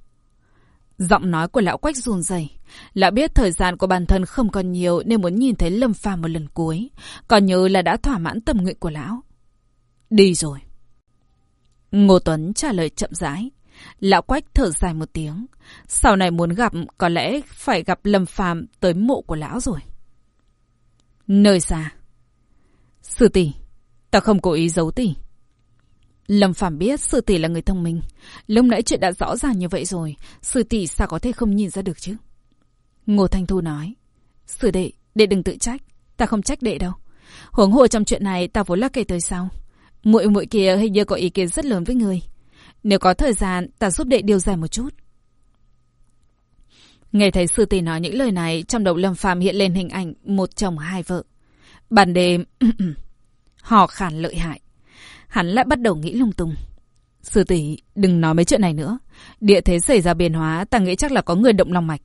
Giọng nói của lão Quách run rẩy. Lão biết thời gian của bản thân không còn nhiều nên muốn nhìn thấy Lâm Phàm một lần cuối. Còn nhớ là đã thỏa mãn tâm nguyện của lão. Đi rồi. Ngô Tuấn trả lời chậm rãi. Lão Quách thở dài một tiếng. Sau này muốn gặp, có lẽ phải gặp Lâm Phàm tới mộ của lão rồi. Nơi xa. Sư tỷ, ta không cố ý giấu tỷ. Lâm Phàm biết sư tỷ là người thông minh. Lúc nãy chuyện đã rõ ràng như vậy rồi, sư tỷ sao có thể không nhìn ra được chứ? Ngô Thanh Thu nói. Sư đệ, đệ đừng tự trách. Ta không trách đệ đâu. Huống hồ trong chuyện này ta vốn là kể tới sau. muội muội kia hình như có ý kiến rất lớn với người. Nếu có thời gian, ta giúp đệ điều giải một chút. Nghe thấy sư tỷ nói những lời này, trong đầu Lâm Phàm hiện lên hình ảnh một chồng hai vợ. Bàn đêm, họ khản lợi hại. Hắn lại bắt đầu nghĩ lung tung. Sư tỷ, đừng nói mấy chuyện này nữa. Địa thế xảy ra biến hóa, ta nghĩ chắc là có người động lòng mạch.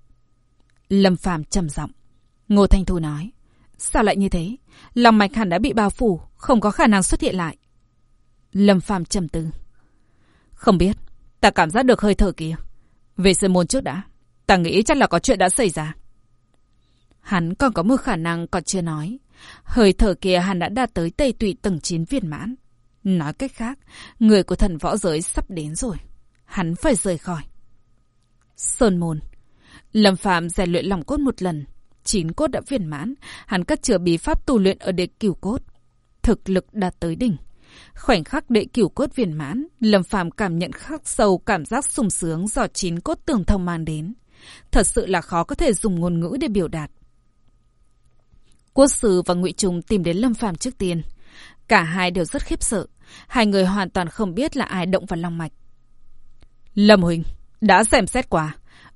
Lâm Phàm trầm giọng. Ngô Thanh Thu nói. Sao lại như thế? Lòng mạch hẳn đã bị bao phủ, không có khả năng xuất hiện lại. Lâm Phàm trầm tư. Không biết, ta cảm giác được hơi thở kia. Về sư môn trước đã. Ta nghĩ chắc là có chuyện đã xảy ra. Hắn còn có một khả năng còn chưa nói. Hơi thở kia hắn đã đạt tới tây tụy tầng 9 viên mãn. Nói cách khác, người của thần võ giới sắp đến rồi. Hắn phải rời khỏi. Sơn môn. Lâm Phạm rèn luyện lòng cốt một lần. Chín cốt đã viên mãn. Hắn cất chứa bí pháp tu luyện ở đệ cửu cốt. Thực lực đạt tới đỉnh. Khoảnh khắc đệ cửu cốt viên mãn, Lâm Phàm cảm nhận khắc sâu cảm giác sung sướng do chín cốt tường thông mang đến. Thật sự là khó có thể dùng ngôn ngữ để biểu đạt. Quốc sư và Ngụy Trùng tìm đến Lâm Phàm trước tiên. Cả hai đều rất khiếp sợ. Hai người hoàn toàn không biết là ai động vào long mạch. Lâm Huỳnh, đã xem xét qua.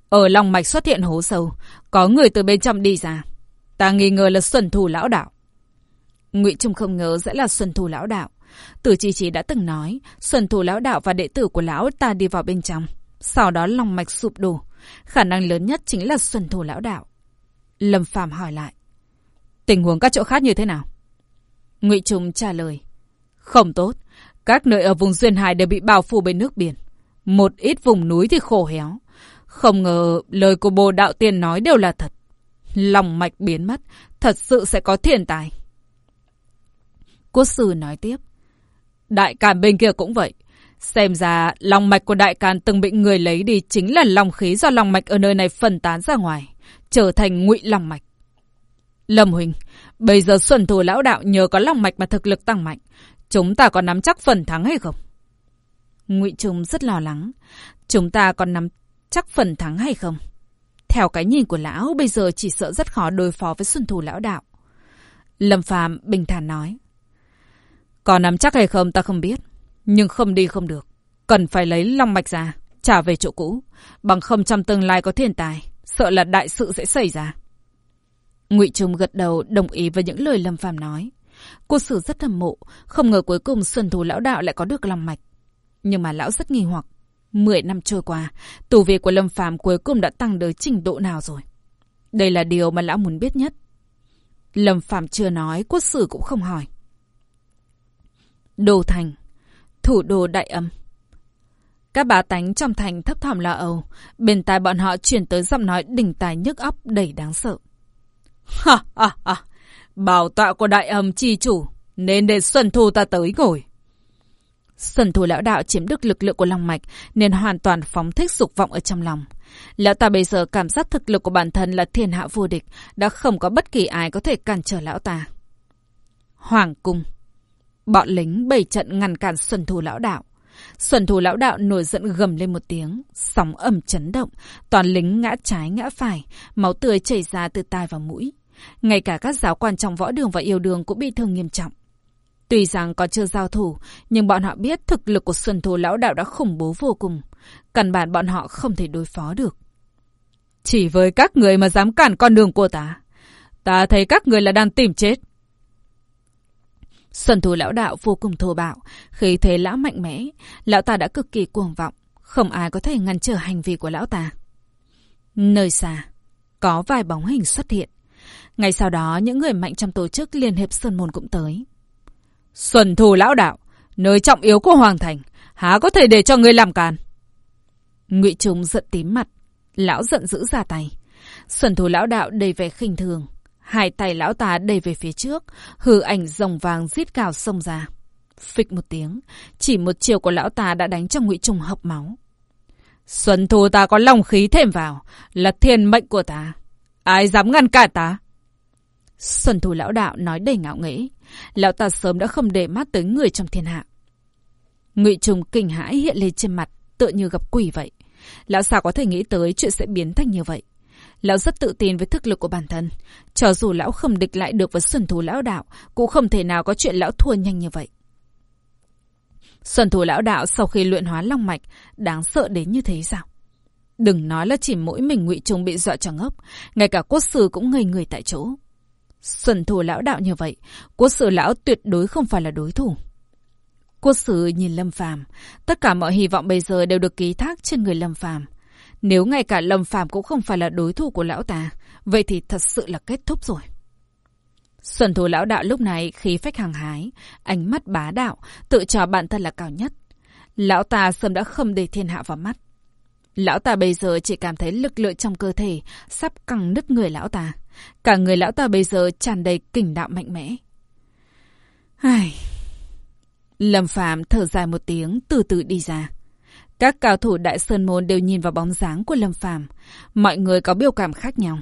Ở long mạch xuất hiện hố sâu, có người từ bên trong đi ra. Ta nghi ngờ là Xuân Thù Lão Đạo. Ngụy Trung không ngờ sẽ là Xuân Thù Lão Đạo. Tử Chi Chi đã từng nói, Xuân Thủ Lão Đạo và đệ tử của Lão ta đi vào bên trong. Sau đó lòng mạch sụp đổ. Khả năng lớn nhất chính là Xuân Thủ Lão Đạo. Lâm Phàm hỏi lại. Tình huống các chỗ khác như thế nào? Ngụy Trung trả lời. Không tốt. Các nơi ở vùng Duyên Hải đều bị bao phủ bởi nước biển. Một ít vùng núi thì khổ héo. Không ngờ lời của bồ đạo tiên nói đều là thật. Lòng mạch biến mất, thật sự sẽ có thiên tài. Quốc sư nói tiếp. Đại càn bên kia cũng vậy. Xem ra lòng mạch của đại càn từng bị người lấy đi chính là lòng khí do lòng mạch ở nơi này phân tán ra ngoài. Trở thành ngụy lòng mạch. Lâm Huỳnh, bây giờ xuân thù lão đạo nhờ có lòng mạch mà thực lực tăng mạnh. Chúng ta có nắm chắc phần thắng hay không? Ngụy Trung rất lo lắng. Chúng ta còn nắm chắc phần thắng hay không? Theo cái nhìn của lão, bây giờ chỉ sợ rất khó đối phó với xuân thù lão đạo. Lâm Phàm bình thản nói. Còn nắm chắc hay không ta không biết. Nhưng không đi không được. Cần phải lấy long mạch ra, trả về chỗ cũ. Bằng không trong tương lai có thiên tài. Sợ là đại sự sẽ xảy ra. Ngụy Trung gật đầu đồng ý với những lời Lâm Phàm nói. Cô sử rất hâm mộ, không ngờ cuối cùng Xuân thủ lão đạo lại có được long mạch. Nhưng mà lão rất nghi hoặc, mười năm trôi qua, tù vị của Lâm Phàm cuối cùng đã tăng tới trình độ nào rồi? Đây là điều mà lão muốn biết nhất. Lâm Phàm chưa nói, quốc sử cũng không hỏi. Đô Thành, thủ đô đại âm. Các bá tánh trong thành thấp thỏm lo âu, bên tai bọn họ chuyển tới giọng nói đỉnh tài nhức óc đầy đáng sợ. Ha ha ha, bảo tọa của đại âm chi chủ, nên để Xuân Thu ta tới ngồi. Xuân Thu lão đạo chiếm được lực lượng của Long Mạch nên hoàn toàn phóng thích dục vọng ở trong lòng. Lão ta bây giờ cảm giác thực lực của bản thân là thiên hạ vô địch, đã không có bất kỳ ai có thể cản trở lão ta. Hoàng cung Bọn lính bày trận ngăn cản Xuân thù lão đạo. Xuân thù lão đạo nổi giận gầm lên một tiếng, sóng ẩm chấn động, toàn lính ngã trái ngã phải, máu tươi chảy ra từ tai vào mũi. Ngay cả các giáo quan trong võ đường và yêu đường cũng bị thương nghiêm trọng. Tuy rằng còn chưa giao thủ, nhưng bọn họ biết thực lực của Xuân thù lão đạo đã khủng bố vô cùng. Căn bản bọn họ không thể đối phó được. Chỉ với các người mà dám cản con đường của ta, ta thấy các người là đang tìm chết. Sần Thu lão đạo vô cùng thô bạo, khi thấy lão mạnh mẽ, lão ta đã cực kỳ cuồng vọng, không ai có thể ngăn trở hành vi của lão ta. Nơi xa, có vài bóng hình xuất hiện. Ngay sau đó, những người mạnh trong tổ chức Liên hiệp Sơn Môn cũng tới. Xuân thù lão đạo, nơi trọng yếu của Hoàng Thành, há có thể để cho người làm càn. Ngụy Trung giận tím mặt, lão giận dữ ra tay. Xuân thù lão đạo đầy vẻ khinh thường, Hai tay lão ta đẩy về phía trước, hư ảnh rồng vàng rít cào sông ra. Phịch một tiếng, chỉ một chiều của lão ta đã đánh cho ngụy trùng hộc máu. Xuân thu ta có lòng khí thêm vào, là thiên mệnh của ta. Ai dám ngăn cản ta? Xuân thu lão đạo nói đầy ngạo nghễ. Lão ta sớm đã không để mắt tới người trong thiên hạ. Ngụy trùng kinh hãi hiện lên trên mặt, tựa như gặp quỷ vậy. Lão sao có thể nghĩ tới chuyện sẽ biến thành như vậy? Lão rất tự tin với thực lực của bản thân. Cho dù lão không địch lại được với xuân thú lão đạo, cũng không thể nào có chuyện lão thua nhanh như vậy. Xuân thú lão đạo sau khi luyện hóa long mạch, đáng sợ đến như thế sao? Đừng nói là chỉ mỗi mình ngụy Trung bị dọa cho ngốc, ngay cả quốc sư cũng ngây người tại chỗ. Xuân thù lão đạo như vậy, quốc sư lão tuyệt đối không phải là đối thủ. Quốc sư nhìn Lâm Phàm, tất cả mọi hy vọng bây giờ đều được ký thác trên người Lâm Phàm. Nếu ngay cả Lâm Phàm cũng không phải là đối thủ của lão ta, vậy thì thật sự là kết thúc rồi. Xuân thủ lão đạo lúc này khí phách hàng hái, ánh mắt bá đạo, tự cho bản thân là cao nhất. Lão ta sớm đã không để thiên hạ vào mắt. Lão ta bây giờ chỉ cảm thấy lực lượng trong cơ thể sắp căng nứt người lão ta. Cả người lão ta bây giờ tràn đầy kình đạo mạnh mẽ. Ai... Lâm Phạm thở dài một tiếng, từ từ đi ra. Các cao thủ Đại Sơn Môn đều nhìn vào bóng dáng của Lâm Phàm, mọi người có biểu cảm khác nhau.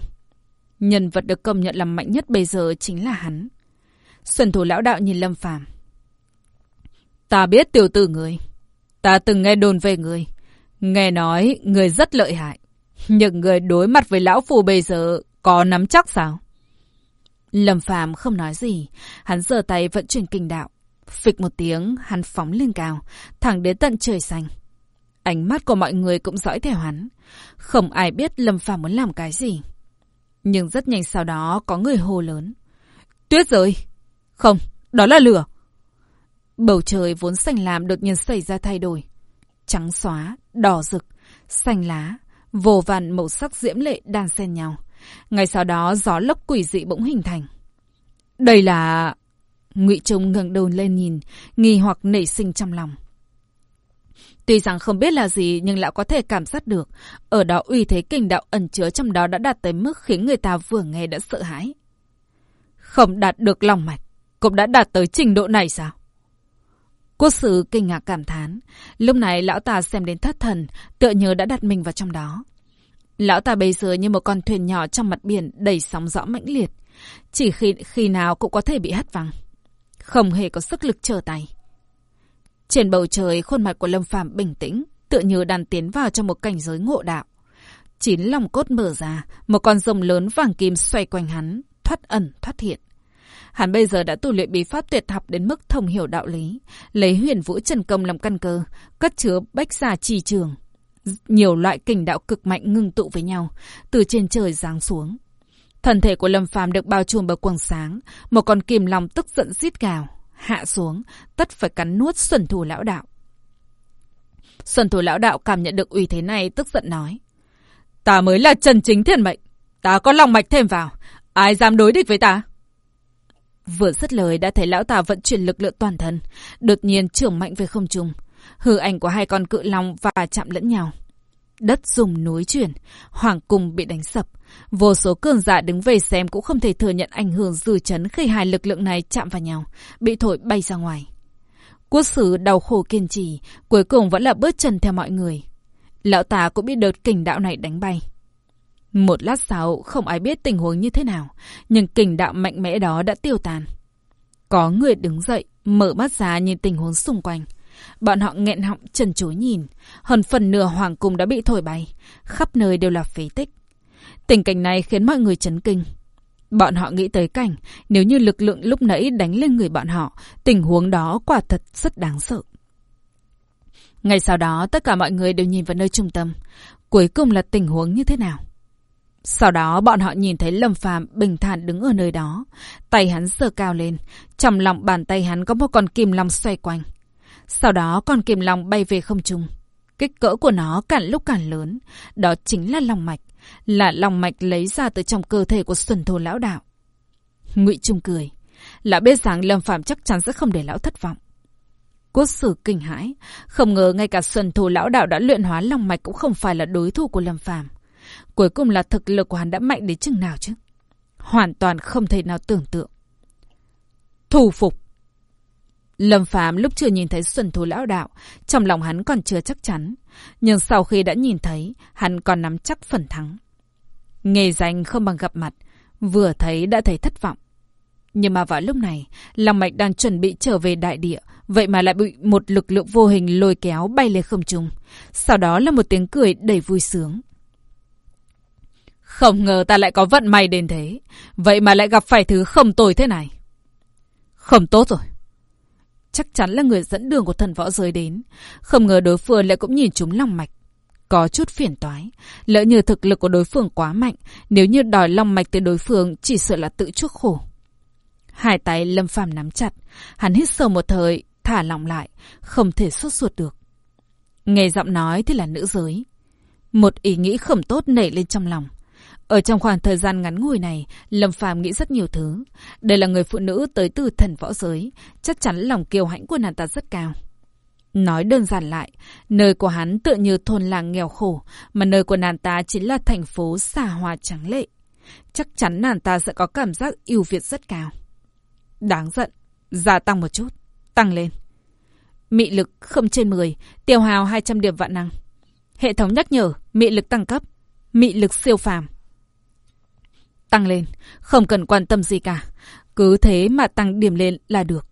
Nhân vật được công nhận là mạnh nhất bây giờ chính là hắn. Xuân thủ lão đạo nhìn Lâm Phàm. Ta biết tiểu tử người. Ta từng nghe đồn về người. Nghe nói người rất lợi hại. Nhưng người đối mặt với lão phù bây giờ có nắm chắc sao? Lâm Phàm không nói gì, hắn giơ tay vận chuyển kinh đạo. Phịch một tiếng, hắn phóng lên cao, thẳng đến tận trời xanh. Ánh mắt của mọi người cũng dõi theo hắn. Không ai biết Lâm Phàm muốn làm cái gì. Nhưng rất nhanh sau đó có người hô lớn. Tuyết rơi! Không, đó là lửa! Bầu trời vốn xanh lam đột nhiên xảy ra thay đổi. Trắng xóa, đỏ rực, xanh lá, vô vàn màu sắc diễm lệ đan xen nhau. Ngay sau đó gió lốc quỷ dị bỗng hình thành. Đây là... Ngụy Trung ngẩng đầu lên nhìn, nghi hoặc nảy sinh trong lòng. Tuy rằng không biết là gì nhưng lão có thể cảm giác được. Ở đó uy thế kinh đạo ẩn chứa trong đó đã đạt tới mức khiến người ta vừa nghe đã sợ hãi. Không đạt được lòng mạch, cũng đã đạt tới trình độ này sao? Quốc sử kinh ngạc cảm thán. Lúc này lão ta xem đến thất thần, tựa nhớ đã đặt mình vào trong đó. Lão ta bây giờ như một con thuyền nhỏ trong mặt biển đầy sóng rõ mãnh liệt. Chỉ khi, khi nào cũng có thể bị hất văng. Không hề có sức lực trở tay. Trên bầu trời, khuôn mặt của Lâm Phàm bình tĩnh, tựa như đang tiến vào trong một cảnh giới ngộ đạo. Chín lòng cốt mở ra, một con rồng lớn vàng kim xoay quanh hắn, thoát ẩn, thoát hiện. Hắn bây giờ đã tu luyện bí pháp tuyệt học đến mức thông hiểu đạo lý, lấy huyền vũ trần công làm căn cơ, cất chứa bách giả trì trường. Nhiều loại kình đạo cực mạnh ngưng tụ với nhau, từ trên trời giáng xuống. Thân thể của Lâm Phàm được bao trùm bởi quầng sáng, một con kim lòng tức giận rít gào, hạ xuống, tất phải cắn nuốt xuân thủ lão đạo. Xuân thủ lão đạo cảm nhận được uy thế này tức giận nói. Ta mới là chân chính thiên mệnh, ta có lòng mạch thêm vào, ai dám đối địch với ta? Vừa dứt lời đã thấy lão ta vận chuyển lực lượng toàn thân, đột nhiên trưởng mạnh về không trung. Hư ảnh của hai con cự long và chạm lẫn nhau. Đất dùng núi chuyển, hoàng cung bị đánh sập. Vô số cường giả đứng về xem cũng không thể thừa nhận ảnh hưởng dư chấn khi hai lực lượng này chạm vào nhau, bị thổi bay ra ngoài. Quốc sử đau khổ kiên trì, cuối cùng vẫn là bước chân theo mọi người. Lão tà cũng bị đợt kình đạo này đánh bay. Một lát sau, không ai biết tình huống như thế nào, nhưng kình đạo mạnh mẽ đó đã tiêu tan. Có người đứng dậy, mở mắt ra nhìn tình huống xung quanh. Bọn họ nghẹn họng trần chối nhìn, hơn phần nửa hoàng cung đã bị thổi bay, khắp nơi đều là phế tích. Tình cảnh này khiến mọi người chấn kinh. Bọn họ nghĩ tới cảnh, nếu như lực lượng lúc nãy đánh lên người bọn họ, tình huống đó quả thật rất đáng sợ. Ngay sau đó, tất cả mọi người đều nhìn vào nơi trung tâm. Cuối cùng là tình huống như thế nào? Sau đó bọn họ nhìn thấy Lâm Phàm bình thản đứng ở nơi đó. Tay hắn sờ cao lên. Trong lòng bàn tay hắn có một con kim long xoay quanh. Sau đó còn kìm lòng bay về không trung. Kích cỡ của nó càng lúc càng lớn. Đó chính là lòng mạch. Là lòng mạch lấy ra từ trong cơ thể của Xuân Thô Lão Đạo. ngụy Trung cười. Lão biết rằng Lâm phạm chắc chắn sẽ không để lão thất vọng. Quốc sử kinh hãi. Không ngờ ngay cả Xuân Thô Lão Đạo đã luyện hóa lòng mạch cũng không phải là đối thủ của Lâm phạm Cuối cùng là thực lực của hắn đã mạnh đến chừng nào chứ? Hoàn toàn không thể nào tưởng tượng. Thủ phục. Lâm Phạm lúc chưa nhìn thấy Xuân Thú Lão Đạo, trong lòng hắn còn chưa chắc chắn. Nhưng sau khi đã nhìn thấy, hắn còn nắm chắc phần thắng. Nghề danh không bằng gặp mặt, vừa thấy đã thấy thất vọng. Nhưng mà vào lúc này, Long Mạch đang chuẩn bị trở về đại địa, vậy mà lại bị một lực lượng vô hình lôi kéo bay lên không trung. Sau đó là một tiếng cười đầy vui sướng. Không ngờ ta lại có vận may đến thế. Vậy mà lại gặp phải thứ không tồi thế này. Không tốt rồi. Chắc chắn là người dẫn đường của thần võ giới đến. Không ngờ đối phương lại cũng nhìn chúng long mạch. Có chút phiền toái. Lỡ như thực lực của đối phương quá mạnh. Nếu như đòi long mạch từ đối phương chỉ sợ là tự chuốc khổ. Hai tay lâm phàm nắm chặt. Hắn hít sâu một thời, thả lỏng lại. Không thể xuất ruột được. Nghe giọng nói thì là nữ giới. Một ý nghĩ không tốt nảy lên trong lòng. Ở trong khoảng thời gian ngắn ngủi này, Lâm Phàm nghĩ rất nhiều thứ. Đây là người phụ nữ tới từ thần võ giới, chắc chắn lòng kiêu hãnh của nàng ta rất cao. Nói đơn giản lại, nơi của hắn tựa như thôn làng nghèo khổ, mà nơi của nàng ta chính là thành phố xà hòa trắng lệ. Chắc chắn nàng ta sẽ có cảm giác ưu Việt rất cao. Đáng giận, gia tăng một chút, tăng lên. Mị lực không trên 10, tiêu hào 200 điểm vạn năng. Hệ thống nhắc nhở, mị lực tăng cấp, mị lực siêu phàm. Tăng lên, không cần quan tâm gì cả. Cứ thế mà tăng điểm lên là được.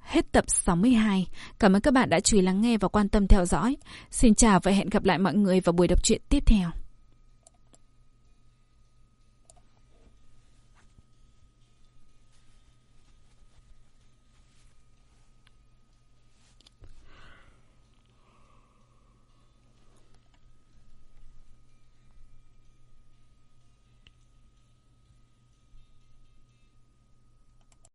Hết tập 62. Cảm ơn các bạn đã chú ý lắng nghe và quan tâm theo dõi. Xin chào và hẹn gặp lại mọi người vào buổi đọc truyện tiếp theo.